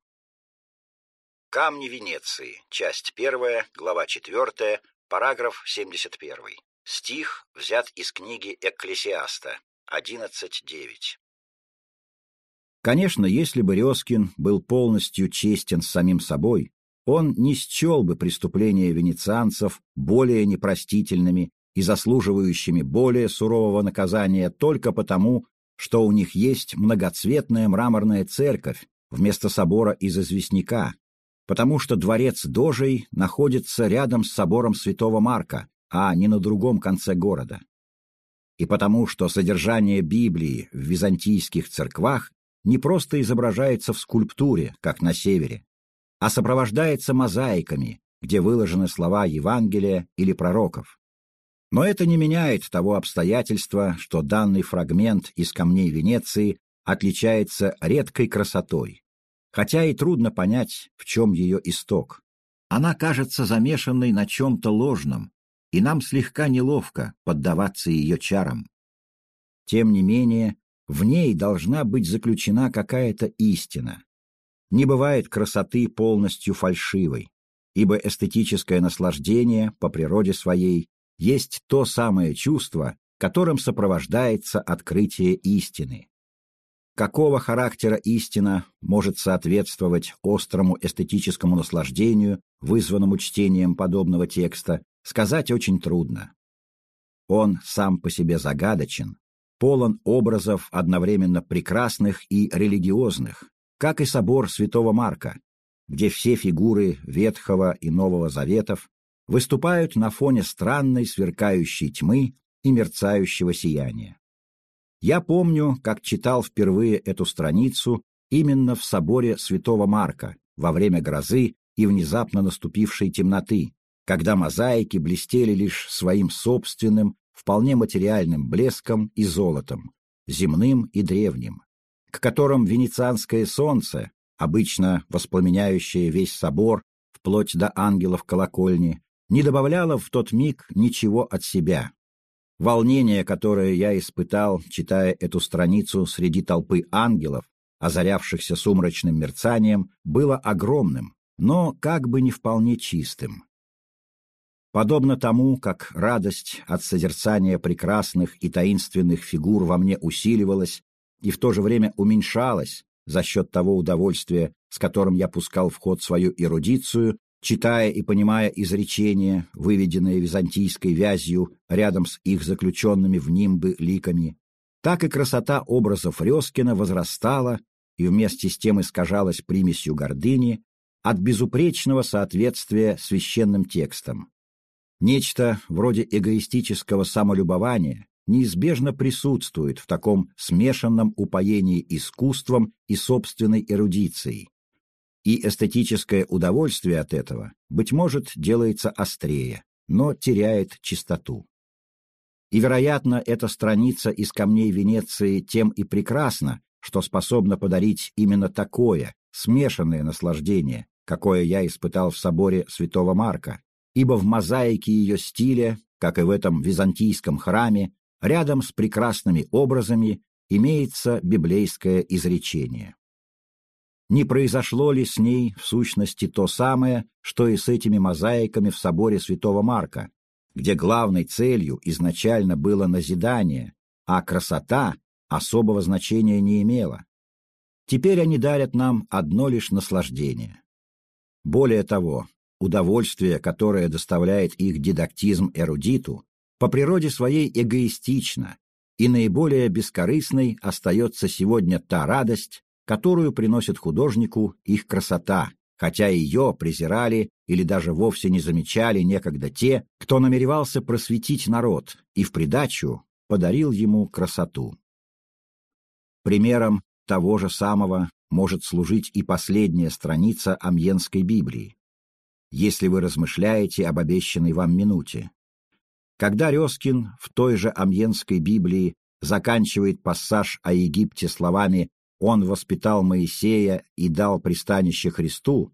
Камни Венеции, часть 1, глава 4, параграф 71. Стих взят из книги Экклесиаста, 11.9. Конечно, если бы Резкин был полностью честен с самим собой, он не счел бы преступления венецианцев более непростительными и заслуживающими более сурового наказания только потому, что у них есть многоцветная мраморная церковь вместо собора из известняка, потому что дворец Дожей находится рядом с собором Святого Марка, а не на другом конце города. И потому что содержание Библии в византийских церквах не просто изображается в скульптуре, как на севере, а сопровождается мозаиками, где выложены слова Евангелия или пророков. Но это не меняет того обстоятельства, что данный фрагмент из камней Венеции отличается редкой красотой, хотя и трудно понять, в чем ее исток. Она кажется замешанной на чем-то ложном, и нам слегка неловко поддаваться ее чарам. Тем не менее, в ней должна быть заключена какая-то истина. Не бывает красоты полностью фальшивой, ибо эстетическое наслаждение по природе своей есть то самое чувство, которым сопровождается открытие истины какого характера истина может соответствовать острому эстетическому наслаждению, вызванному чтением подобного текста, сказать очень трудно. Он сам по себе загадочен, полон образов одновременно прекрасных и религиозных, как и собор святого Марка, где все фигуры Ветхого и Нового Заветов выступают на фоне странной сверкающей тьмы и мерцающего сияния. Я помню, как читал впервые эту страницу именно в соборе Святого Марка во время грозы и внезапно наступившей темноты, когда мозаики блестели лишь своим собственным, вполне материальным блеском и золотом, земным и древним, к которым венецианское солнце, обычно воспламеняющее весь собор, вплоть до ангелов колокольни, не добавляло в тот миг ничего от себя, Волнение, которое я испытал, читая эту страницу среди толпы ангелов, озарявшихся сумрачным мерцанием, было огромным, но как бы не вполне чистым. Подобно тому, как радость от созерцания прекрасных и таинственных фигур во мне усиливалась и в то же время уменьшалась за счет того удовольствия, с которым я пускал в ход свою эрудицию, читая и понимая изречения, выведенные византийской вязью рядом с их заключенными в нимбы ликами, так и красота образов Резкина возрастала и вместе с тем искажалась примесью гордыни от безупречного соответствия священным текстам. Нечто вроде эгоистического самолюбования неизбежно присутствует в таком смешанном упоении искусством и собственной эрудицией. И эстетическое удовольствие от этого, быть может, делается острее, но теряет чистоту. И, вероятно, эта страница из камней Венеции тем и прекрасна, что способна подарить именно такое, смешанное наслаждение, какое я испытал в соборе святого Марка, ибо в мозаике ее стиля, как и в этом византийском храме, рядом с прекрасными образами имеется библейское изречение. Не произошло ли с ней в сущности то самое, что и с этими мозаиками в соборе святого Марка, где главной целью изначально было назидание, а красота особого значения не имела? Теперь они дарят нам одно лишь наслаждение. Более того, удовольствие, которое доставляет их дидактизм эрудиту, по природе своей эгоистично, и наиболее бескорыстной остается сегодня та радость, которую приносит художнику их красота, хотя ее презирали или даже вовсе не замечали некогда те, кто намеревался просветить народ и в придачу подарил ему красоту. Примером того же самого может служить и последняя страница Амьенской Библии. Если вы размышляете об обещанной вам минуте, когда Резкин в той же Амьенской Библии заканчивает пассаж о Египте словами «Он воспитал Моисея и дал пристанище Христу»,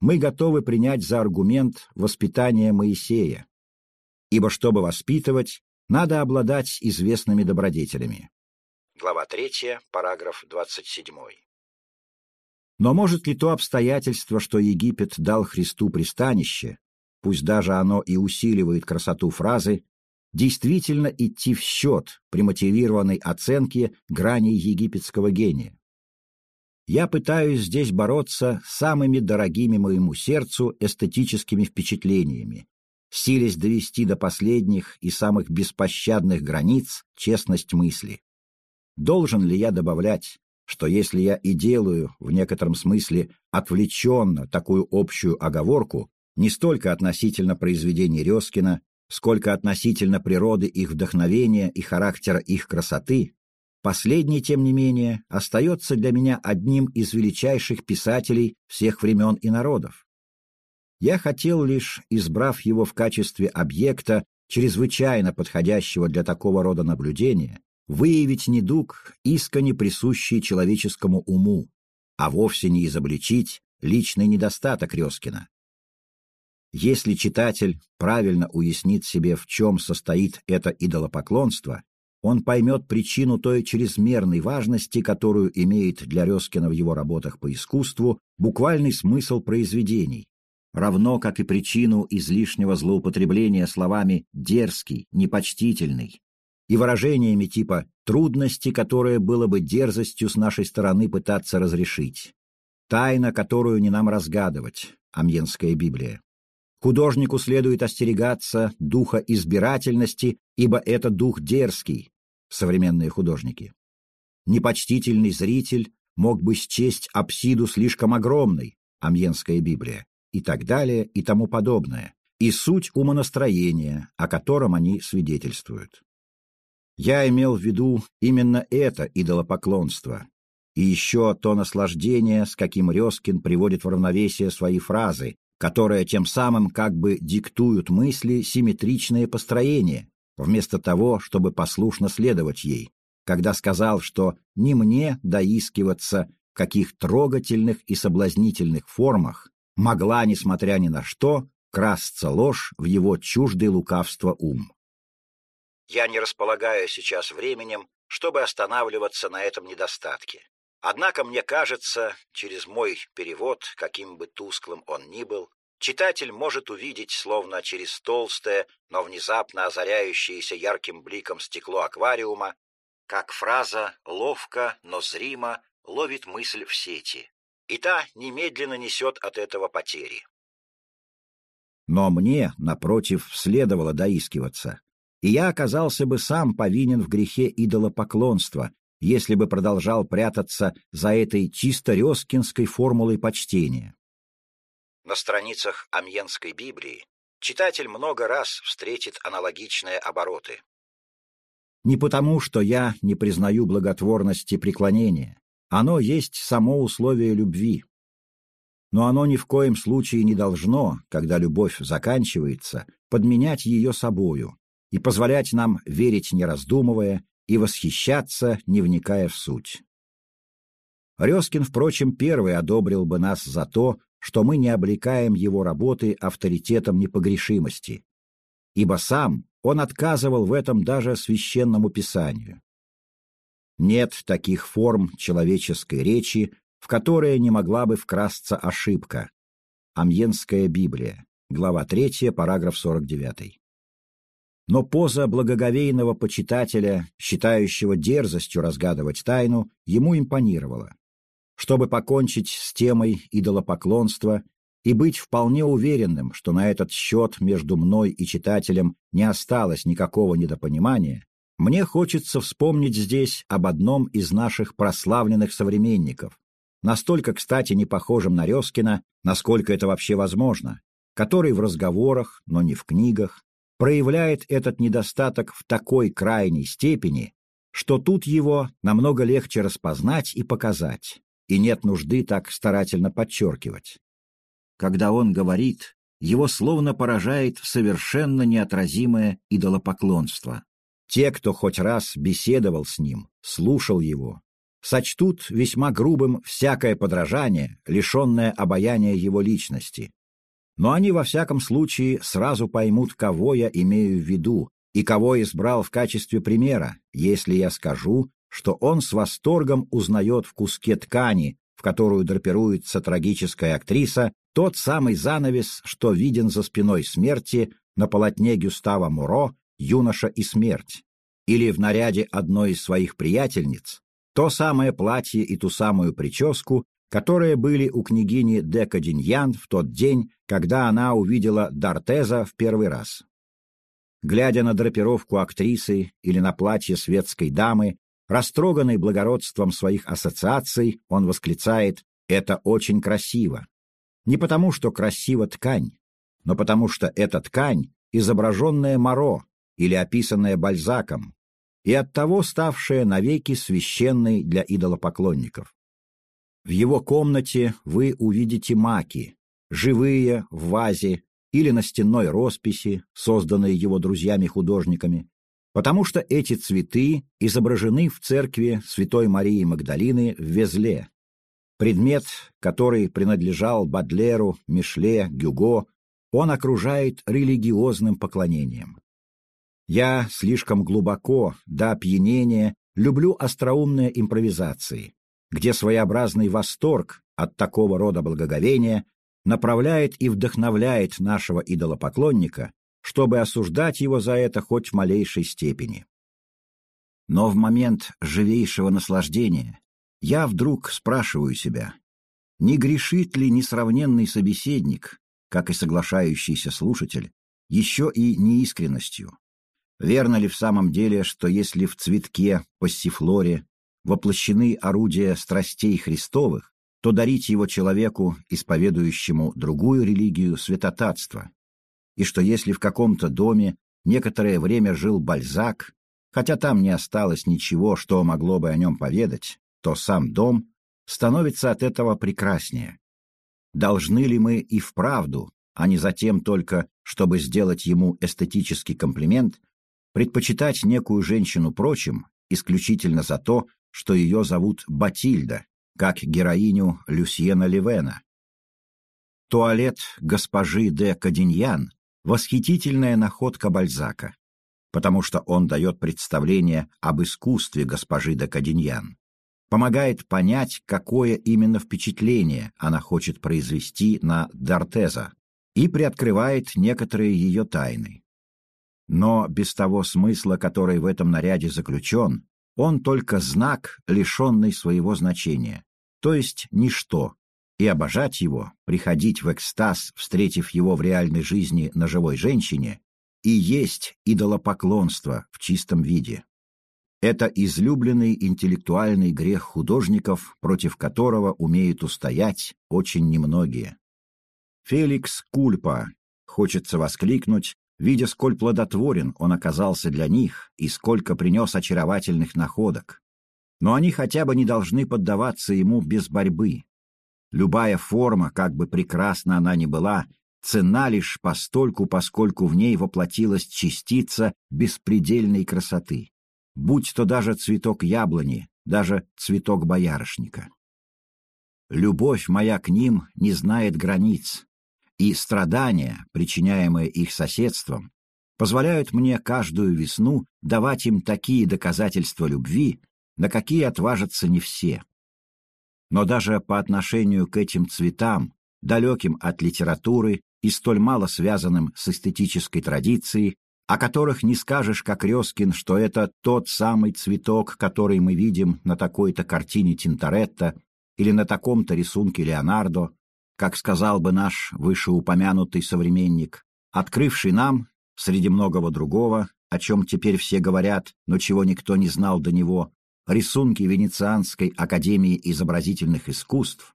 мы готовы принять за аргумент воспитание Моисея. Ибо чтобы воспитывать, надо обладать известными добродетелями. Глава 3, параграф 27. Но может ли то обстоятельство, что Египет дал Христу пристанище, пусть даже оно и усиливает красоту фразы, действительно идти в счет при мотивированной оценке граней египетского гения. Я пытаюсь здесь бороться с самыми дорогими моему сердцу эстетическими впечатлениями, силясь довести до последних и самых беспощадных границ честность мысли. Должен ли я добавлять, что если я и делаю в некотором смысле отвлеченно такую общую оговорку, не столько относительно произведений Резкина, сколько относительно природы их вдохновения и характера их красоты, последний, тем не менее, остается для меня одним из величайших писателей всех времен и народов. Я хотел лишь, избрав его в качестве объекта, чрезвычайно подходящего для такого рода наблюдения, выявить недуг, искренне присущий человеческому уму, а вовсе не изобличить личный недостаток Резкина. Если читатель правильно уяснит себе, в чем состоит это идолопоклонство, он поймет причину той чрезмерной важности, которую имеет для Резкина в его работах по искусству буквальный смысл произведений, равно как и причину излишнего злоупотребления словами «дерзкий», «непочтительный» и выражениями типа «трудности, которые было бы дерзостью с нашей стороны пытаться разрешить», «тайна, которую не нам разгадывать» Амьенская Библия. Художнику следует остерегаться духа избирательности, ибо это дух дерзкий, современные художники. Непочтительный зритель мог бы счесть апсиду слишком огромной, Амьенская Библия, и так далее, и тому подобное, и суть умонастроения, о котором они свидетельствуют. Я имел в виду именно это идолопоклонство, и еще то наслаждение, с каким Резкин приводит в равновесие свои фразы, которые тем самым как бы диктуют мысли симметричное построение, вместо того, чтобы послушно следовать ей, когда сказал, что не мне доискиваться, в каких трогательных и соблазнительных формах могла, несмотря ни на что, красться ложь в его чуждый лукавство ум. Я не располагаю сейчас временем, чтобы останавливаться на этом недостатке. Однако, мне кажется, через мой перевод, каким бы тусклым он ни был, читатель может увидеть, словно через толстое, но внезапно озаряющееся ярким бликом стекло аквариума, как фраза ловко, но зримо ловит мысль в сети, и та немедленно несет от этого потери. Но мне, напротив, следовало доискиваться. И я оказался бы сам повинен в грехе идолопоклонства, если бы продолжал прятаться за этой чисто рёскинской формулой почтения. На страницах Амьенской Библии читатель много раз встретит аналогичные обороты. Не потому, что я не признаю благотворности преклонения. Оно есть само условие любви. Но оно ни в коем случае не должно, когда любовь заканчивается, подменять ее собою и позволять нам верить не раздумывая и восхищаться, не вникая в суть. Резкин, впрочем, первый одобрил бы нас за то, что мы не облекаем его работы авторитетом непогрешимости, ибо сам он отказывал в этом даже священному писанию. Нет таких форм человеческой речи, в которые не могла бы вкрасться ошибка. Амьенская Библия, глава 3, параграф 49. Но поза благоговейного почитателя, считающего дерзостью разгадывать тайну, ему импонировала. Чтобы покончить с темой идолопоклонства и быть вполне уверенным, что на этот счет между мной и читателем не осталось никакого недопонимания, мне хочется вспомнить здесь об одном из наших прославленных современников, настолько, кстати, не похожим на Резкина, насколько это вообще возможно, который в разговорах, но не в книгах, проявляет этот недостаток в такой крайней степени, что тут его намного легче распознать и показать, и нет нужды так старательно подчеркивать. Когда он говорит, его словно поражает совершенно неотразимое идолопоклонство. Те, кто хоть раз беседовал с ним, слушал его, сочтут весьма грубым всякое подражание, лишенное обаяния его личности. Но они во всяком случае сразу поймут, кого я имею в виду и кого избрал в качестве примера, если я скажу, что он с восторгом узнает в куске ткани, в которую драпируется трагическая актриса, тот самый занавес, что виден за спиной смерти на полотне Гюстава Муро юноша и смерть, или в наряде одной из своих приятельниц, то самое платье и ту самую прическу, которые были у княгини де Каденьян в тот день, когда она увидела Дартеза в первый раз. Глядя на драпировку актрисы или на платье светской дамы, растроганный благородством своих ассоциаций, он восклицает «это очень красиво». Не потому, что красива ткань, но потому что эта ткань — изображенная Моро, или описанная Бальзаком, и оттого ставшая навеки священной для идолопоклонников. В его комнате вы увидите маки, живые, в вазе или на стенной росписи, созданные его друзьями-художниками, потому что эти цветы изображены в церкви Святой Марии Магдалины в Везле, предмет, который принадлежал Бадлеру, Мишле, Гюго, он окружает религиозным поклонением. Я слишком глубоко, до опьянения, люблю остроумные импровизации, где своеобразный восторг от такого рода благоговения направляет и вдохновляет нашего идолопоклонника, чтобы осуждать его за это хоть в малейшей степени. Но в момент живейшего наслаждения я вдруг спрашиваю себя, не грешит ли несравненный собеседник, как и соглашающийся слушатель, еще и неискренностью? Верно ли в самом деле, что если в цветке, пассифлоре, воплощены орудия страстей Христовых, то дарить его человеку, исповедующему другую религию, святотатство, и что если в каком-то доме некоторое время жил Бальзак, хотя там не осталось ничего, что могло бы о нем поведать, то сам дом становится от этого прекраснее. Должны ли мы и вправду, а не затем только, чтобы сделать ему эстетический комплимент, предпочитать некую женщину прочим исключительно за то, что ее зовут Батильда, как героиню Люсьена Ливена. Туалет госпожи де Каденьян — восхитительная находка Бальзака, потому что он дает представление об искусстве госпожи де Каденьян, помогает понять, какое именно впечатление она хочет произвести на Дартеза, и приоткрывает некоторые ее тайны. Но без того смысла, который в этом наряде заключен, он только знак, лишенный своего значения, то есть ничто, и обожать его, приходить в экстаз, встретив его в реальной жизни на живой женщине, и есть идолопоклонство в чистом виде. Это излюбленный интеллектуальный грех художников, против которого умеют устоять очень немногие. Феликс Кульпа, хочется воскликнуть, видя, сколь плодотворен он оказался для них и сколько принес очаровательных находок. Но они хотя бы не должны поддаваться ему без борьбы. Любая форма, как бы прекрасна она ни была, цена лишь постольку, поскольку в ней воплотилась частица беспредельной красоты, будь то даже цветок яблони, даже цветок боярышника. Любовь моя к ним не знает границ, и страдания, причиняемые их соседством, позволяют мне каждую весну давать им такие доказательства любви, на какие отважатся не все. Но даже по отношению к этим цветам, далеким от литературы и столь мало связанным с эстетической традицией, о которых не скажешь, как Резкин, что это тот самый цветок, который мы видим на такой-то картине Тинторетто или на таком-то рисунке Леонардо, как сказал бы наш вышеупомянутый современник, открывший нам, среди многого другого, о чем теперь все говорят, но чего никто не знал до него, рисунки Венецианской академии изобразительных искусств,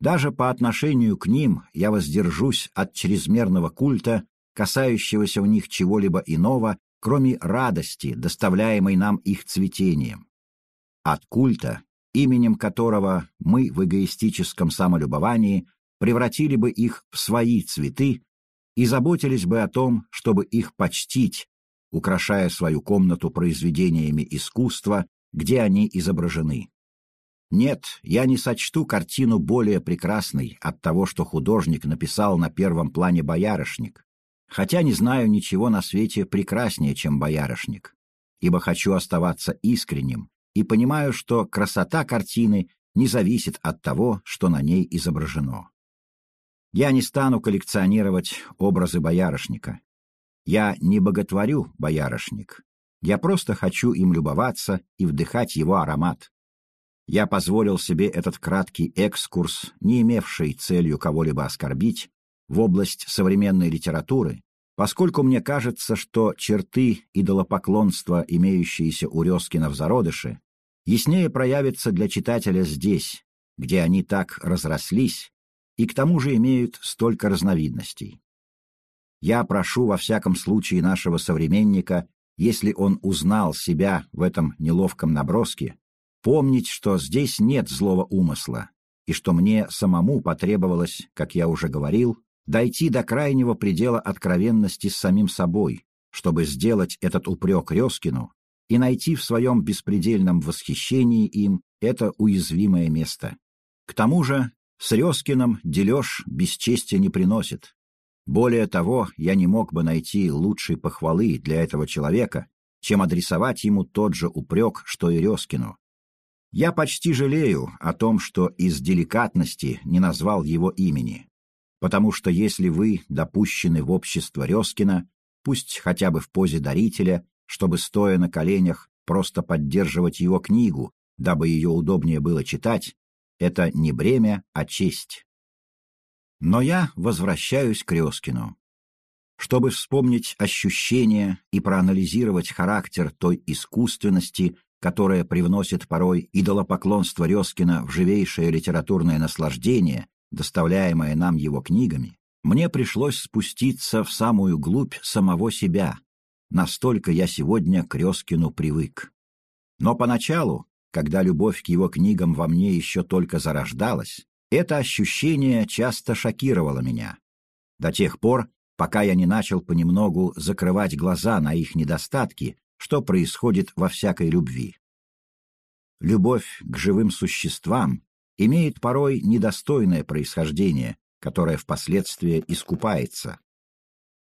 даже по отношению к ним я воздержусь от чрезмерного культа, касающегося в них чего-либо иного, кроме радости, доставляемой нам их цветением. От культа, именем которого мы в эгоистическом самолюбовании превратили бы их в свои цветы и заботились бы о том, чтобы их почтить, украшая свою комнату произведениями искусства, где они изображены. Нет, я не сочту картину более прекрасной от того, что художник написал на первом плане боярышник, хотя не знаю ничего на свете прекраснее, чем боярышник, ибо хочу оставаться искренним и понимаю, что красота картины не зависит от того, что на ней изображено. Я не стану коллекционировать образы боярышника. Я не боготворю боярышник. Я просто хочу им любоваться и вдыхать его аромат. Я позволил себе этот краткий экскурс, не имевший целью кого-либо оскорбить, в область современной литературы, поскольку мне кажется, что черты идолопоклонства, имеющиеся у Резкина в зародыше, яснее проявятся для читателя здесь, где они так разрослись и к тому же имеют столько разновидностей. Я прошу во всяком случае нашего современника, если он узнал себя в этом неловком наброске, помнить, что здесь нет злого умысла, и что мне самому потребовалось, как я уже говорил, дойти до крайнего предела откровенности с самим собой, чтобы сделать этот упрек Резкину и найти в своем беспредельном восхищении им это уязвимое место. К тому же с Резкиным дележ бесчестия не приносит. Более того, я не мог бы найти лучшей похвалы для этого человека, чем адресовать ему тот же упрек, что и Резкину. Я почти жалею о том, что из деликатности не назвал его имени, потому что если вы допущены в общество Резкина, пусть хотя бы в позе дарителя, чтобы, стоя на коленях, просто поддерживать его книгу, дабы ее удобнее было читать, это не бремя, а честь. Но я возвращаюсь к Резкину. Чтобы вспомнить ощущения и проанализировать характер той искусственности, которая привносит порой идолопоклонство Резкина в живейшее литературное наслаждение, доставляемое нам его книгами, мне пришлось спуститься в самую глубь самого себя. Настолько я сегодня к Резкину привык. Но поначалу, когда любовь к его книгам во мне еще только зарождалась, это ощущение часто шокировало меня. До тех пор, пока я не начал понемногу закрывать глаза на их недостатки, что происходит во всякой любви. Любовь к живым существам имеет порой недостойное происхождение, которое впоследствии искупается.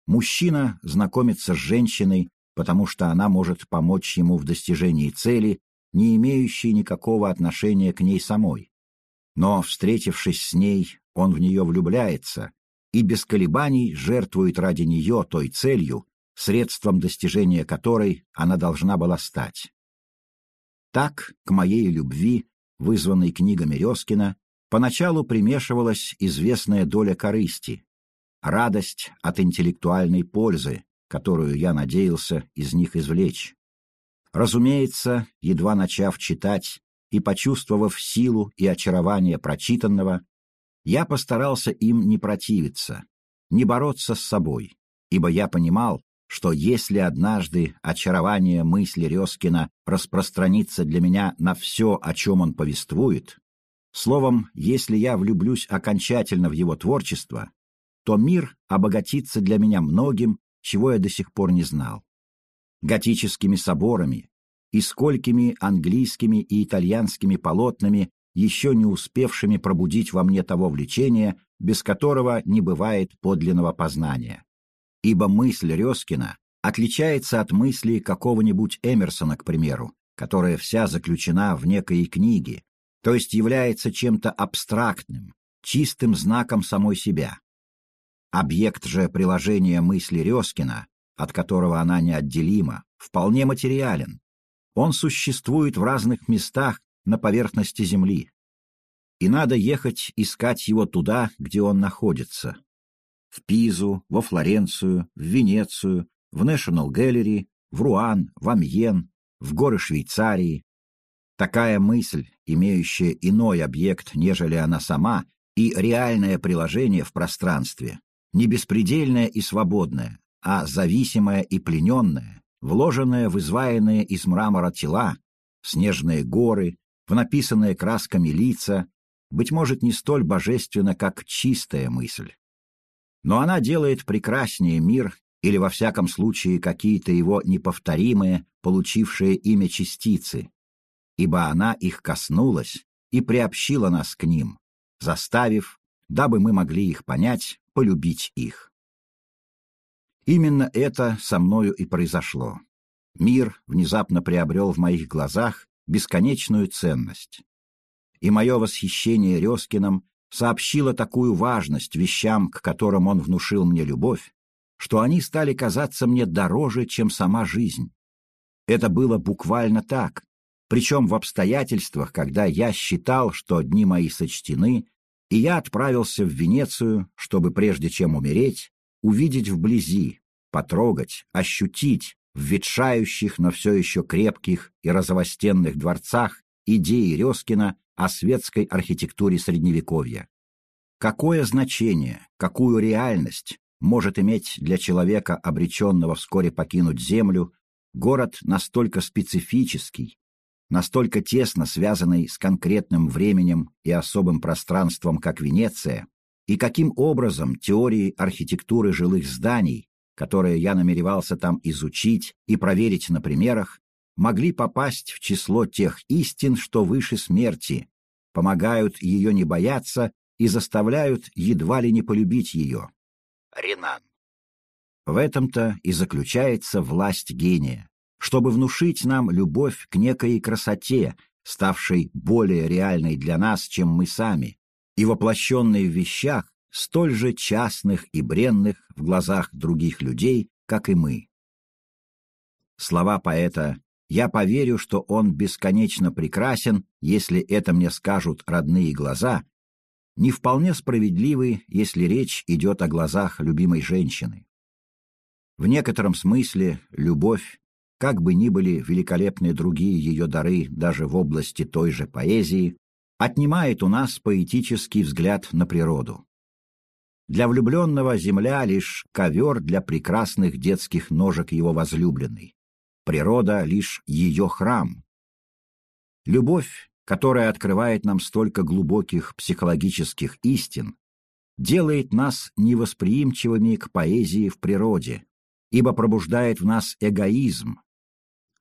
Мужчина знакомится с женщиной, потому что она может помочь ему в достижении цели, не имеющей никакого отношения к ней самой. Но, встретившись с ней, он в нее влюбляется и без колебаний жертвует ради нее той целью, средством достижения которой она должна была стать. Так, к моей любви, вызванной книгами Резкина, поначалу примешивалась известная доля корысти, радость от интеллектуальной пользы, которую я надеялся из них извлечь. Разумеется, едва начав читать и почувствовав силу и очарование прочитанного, я постарался им не противиться, не бороться с собой, ибо я понимал, что если однажды очарование мысли Резкина распространится для меня на все, о чем он повествует, словом, если я влюблюсь окончательно в его творчество, то мир обогатится для меня многим, чего я до сих пор не знал. Готическими соборами и сколькими английскими и итальянскими полотнами, еще не успевшими пробудить во мне того влечения, без которого не бывает подлинного познания. Ибо мысль Резкина отличается от мысли какого-нибудь Эмерсона, к примеру, которая вся заключена в некой книге, то есть является чем-то абстрактным, чистым знаком самой себя. Объект же приложения мысли Резкина, от которого она неотделима, вполне материален. Он существует в разных местах на поверхности Земли. И надо ехать искать его туда, где он находится. В Пизу, во Флоренцию, в Венецию, в National Gallery, в Руан, в Амьен, в горы Швейцарии. Такая мысль, имеющая иной объект, нежели она сама, и реальное приложение в пространстве, не беспредельное и свободное, а зависимое и плененное, вложенное в изваянные из мрамора тела, снежные горы, в написанные красками лица, быть может, не столь божественно, как чистая мысль. Но она делает прекраснее мир или, во всяком случае, какие-то его неповторимые, получившие имя частицы, ибо она их коснулась и приобщила нас к ним, заставив, дабы мы могли их понять, полюбить их. Именно это со мною и произошло. Мир внезапно приобрел в моих глазах бесконечную ценность. И мое восхищение Резкиным сообщило такую важность вещам, к которым он внушил мне любовь, что они стали казаться мне дороже, чем сама жизнь. Это было буквально так, причем в обстоятельствах, когда я считал, что дни мои сочтены, и я отправился в Венецию, чтобы прежде чем умереть, увидеть вблизи, потрогать, ощутить в ветшающих, но все еще крепких и розовостенных дворцах идеи Резкина о светской архитектуре Средневековья. Какое значение, какую реальность может иметь для человека, обреченного вскоре покинуть Землю, город настолько специфический, настолько тесно связанный с конкретным временем и особым пространством, как Венеция, и каким образом теории архитектуры жилых зданий, которые я намеревался там изучить и проверить на примерах, могли попасть в число тех истин, что выше смерти, помогают ее не бояться и заставляют едва ли не полюбить ее. Ренан. В этом-то и заключается власть гения, чтобы внушить нам любовь к некой красоте, ставшей более реальной для нас, чем мы сами, и воплощенной в вещах, столь же частных и бренных в глазах других людей, как и мы. Слова поэта «Я поверю, что он бесконечно прекрасен, если это мне скажут родные глаза», не вполне справедливы, если речь идет о глазах любимой женщины. В некотором смысле любовь, как бы ни были великолепны другие ее дары даже в области той же поэзии, отнимает у нас поэтический взгляд на природу. Для влюбленного земля — лишь ковер для прекрасных детских ножек его возлюбленной. Природа — лишь ее храм. Любовь, которая открывает нам столько глубоких психологических истин, делает нас невосприимчивыми к поэзии в природе, ибо пробуждает в нас эгоизм.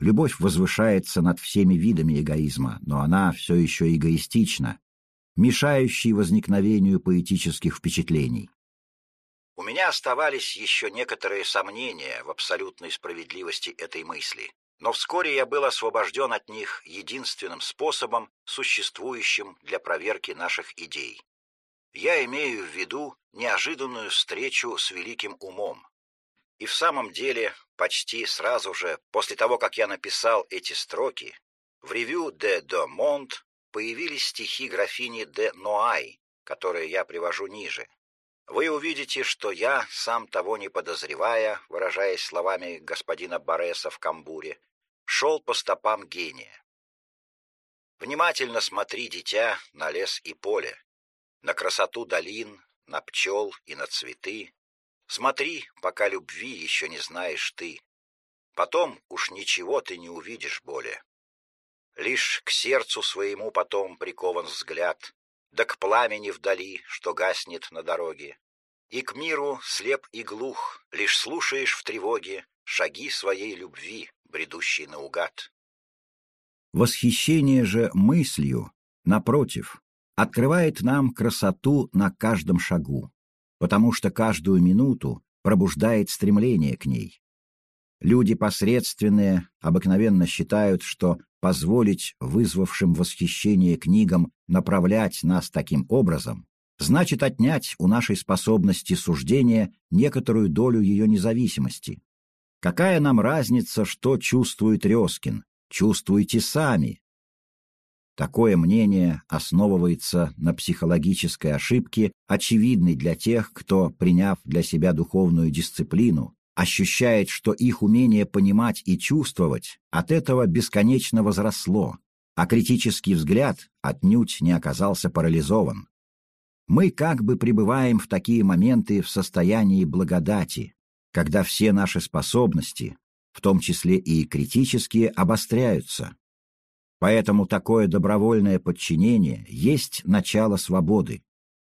Любовь возвышается над всеми видами эгоизма, но она все еще эгоистична, мешающий возникновению поэтических впечатлений. У меня оставались еще некоторые сомнения в абсолютной справедливости этой мысли, но вскоре я был освобожден от них единственным способом, существующим для проверки наших идей. Я имею в виду неожиданную встречу с великим умом. И в самом деле, почти сразу же, после того, как я написал эти строки, в ревю «Де До Монт» появились стихи графини де Ноай, которые я привожу ниже. Вы увидите, что я, сам того не подозревая, выражаясь словами господина Бореса в Камбуре, шел по стопам гения. Внимательно смотри, дитя, на лес и поле, на красоту долин, на пчел и на цветы. Смотри, пока любви еще не знаешь ты. Потом уж ничего ты не увидишь более. Лишь к сердцу своему потом прикован взгляд, да к пламени вдали, что гаснет на дороге. И к миру слеп и глух, лишь слушаешь в тревоге шаги своей любви, бредущей наугад. Восхищение же мыслью, напротив, открывает нам красоту на каждом шагу, потому что каждую минуту пробуждает стремление к ней. Люди посредственные обыкновенно считают, что позволить вызвавшим восхищение книгам направлять нас таким образом значит отнять у нашей способности суждения некоторую долю ее независимости. Какая нам разница, что чувствует Резкин? Чувствуйте сами. Такое мнение основывается на психологической ошибке, очевидной для тех, кто, приняв для себя духовную дисциплину, ощущает, что их умение понимать и чувствовать от этого бесконечно возросло, а критический взгляд отнюдь не оказался парализован. Мы как бы пребываем в такие моменты в состоянии благодати, когда все наши способности, в том числе и критические, обостряются. Поэтому такое добровольное подчинение есть начало свободы.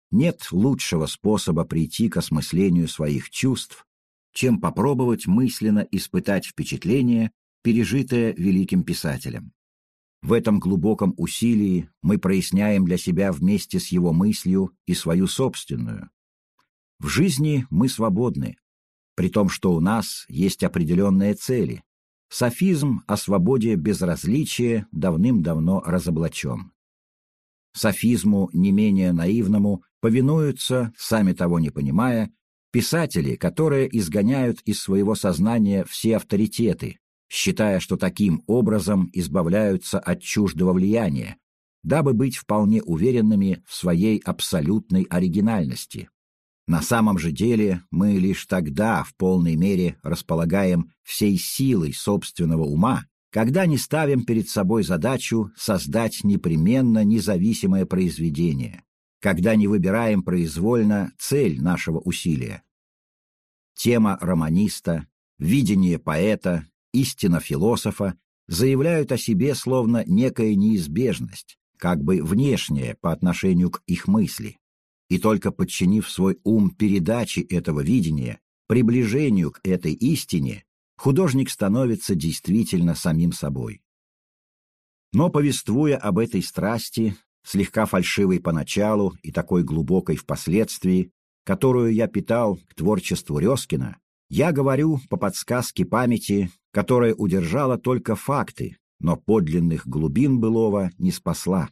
Нет лучшего способа прийти к осмыслению своих чувств, чем попробовать мысленно испытать впечатление, пережитое великим писателем. В этом глубоком усилии мы проясняем для себя вместе с его мыслью и свою собственную. В жизни мы свободны, при том, что у нас есть определенные цели. Софизм о свободе безразличия давным-давно разоблачен. Софизму не менее наивному повинуются, сами того не понимая, Писатели, которые изгоняют из своего сознания все авторитеты, считая, что таким образом избавляются от чуждого влияния, дабы быть вполне уверенными в своей абсолютной оригинальности. На самом же деле мы лишь тогда в полной мере располагаем всей силой собственного ума, когда не ставим перед собой задачу создать непременно независимое произведение, когда не выбираем произвольно цель нашего усилия. Тема романиста, видение поэта, истина философа заявляют о себе словно некая неизбежность, как бы внешняя по отношению к их мысли. И только подчинив свой ум передаче этого видения, приближению к этой истине, художник становится действительно самим собой. Но повествуя об этой страсти, слегка фальшивой поначалу и такой глубокой впоследствии, которую я питал к творчеству Резкина, я говорю по подсказке памяти, которая удержала только факты, но подлинных глубин былого не спасла.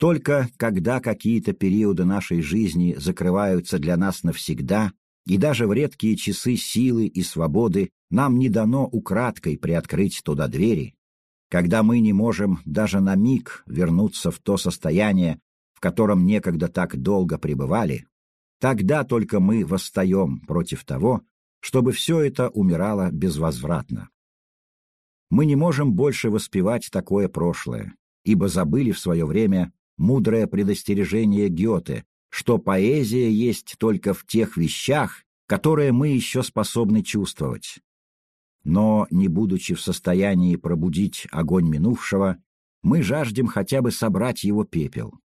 Только когда какие-то периоды нашей жизни закрываются для нас навсегда, и даже в редкие часы силы и свободы нам не дано украдкой приоткрыть туда двери, когда мы не можем даже на миг вернуться в то состояние, в котором некогда так долго пребывали, тогда только мы восстаем против того, чтобы все это умирало безвозвратно. Мы не можем больше воспевать такое прошлое, ибо забыли в свое время мудрое предостережение Гёте, что поэзия есть только в тех вещах, которые мы еще способны чувствовать. Но, не будучи в состоянии пробудить огонь минувшего, мы жаждем хотя бы собрать его пепел.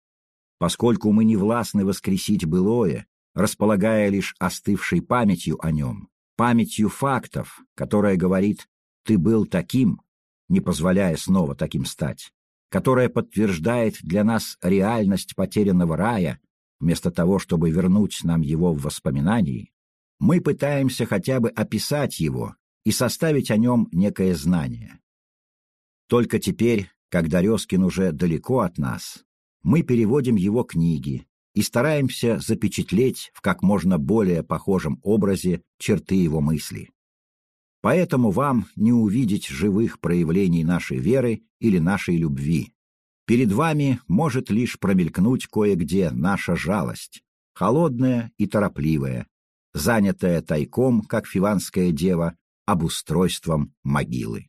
Поскольку мы не властны воскресить былое, располагая лишь остывшей памятью о нем, памятью фактов, которая говорит «ты был таким», не позволяя снова таким стать, которая подтверждает для нас реальность потерянного рая, вместо того, чтобы вернуть нам его в воспоминании, мы пытаемся хотя бы описать его и составить о нем некое знание. Только теперь, когда Резкин уже далеко от нас, мы переводим его книги и стараемся запечатлеть в как можно более похожем образе черты его мысли. Поэтому вам не увидеть живых проявлений нашей веры или нашей любви. Перед вами может лишь промелькнуть кое-где наша жалость, холодная и торопливая, занятая тайком, как фиванская дева, обустройством могилы.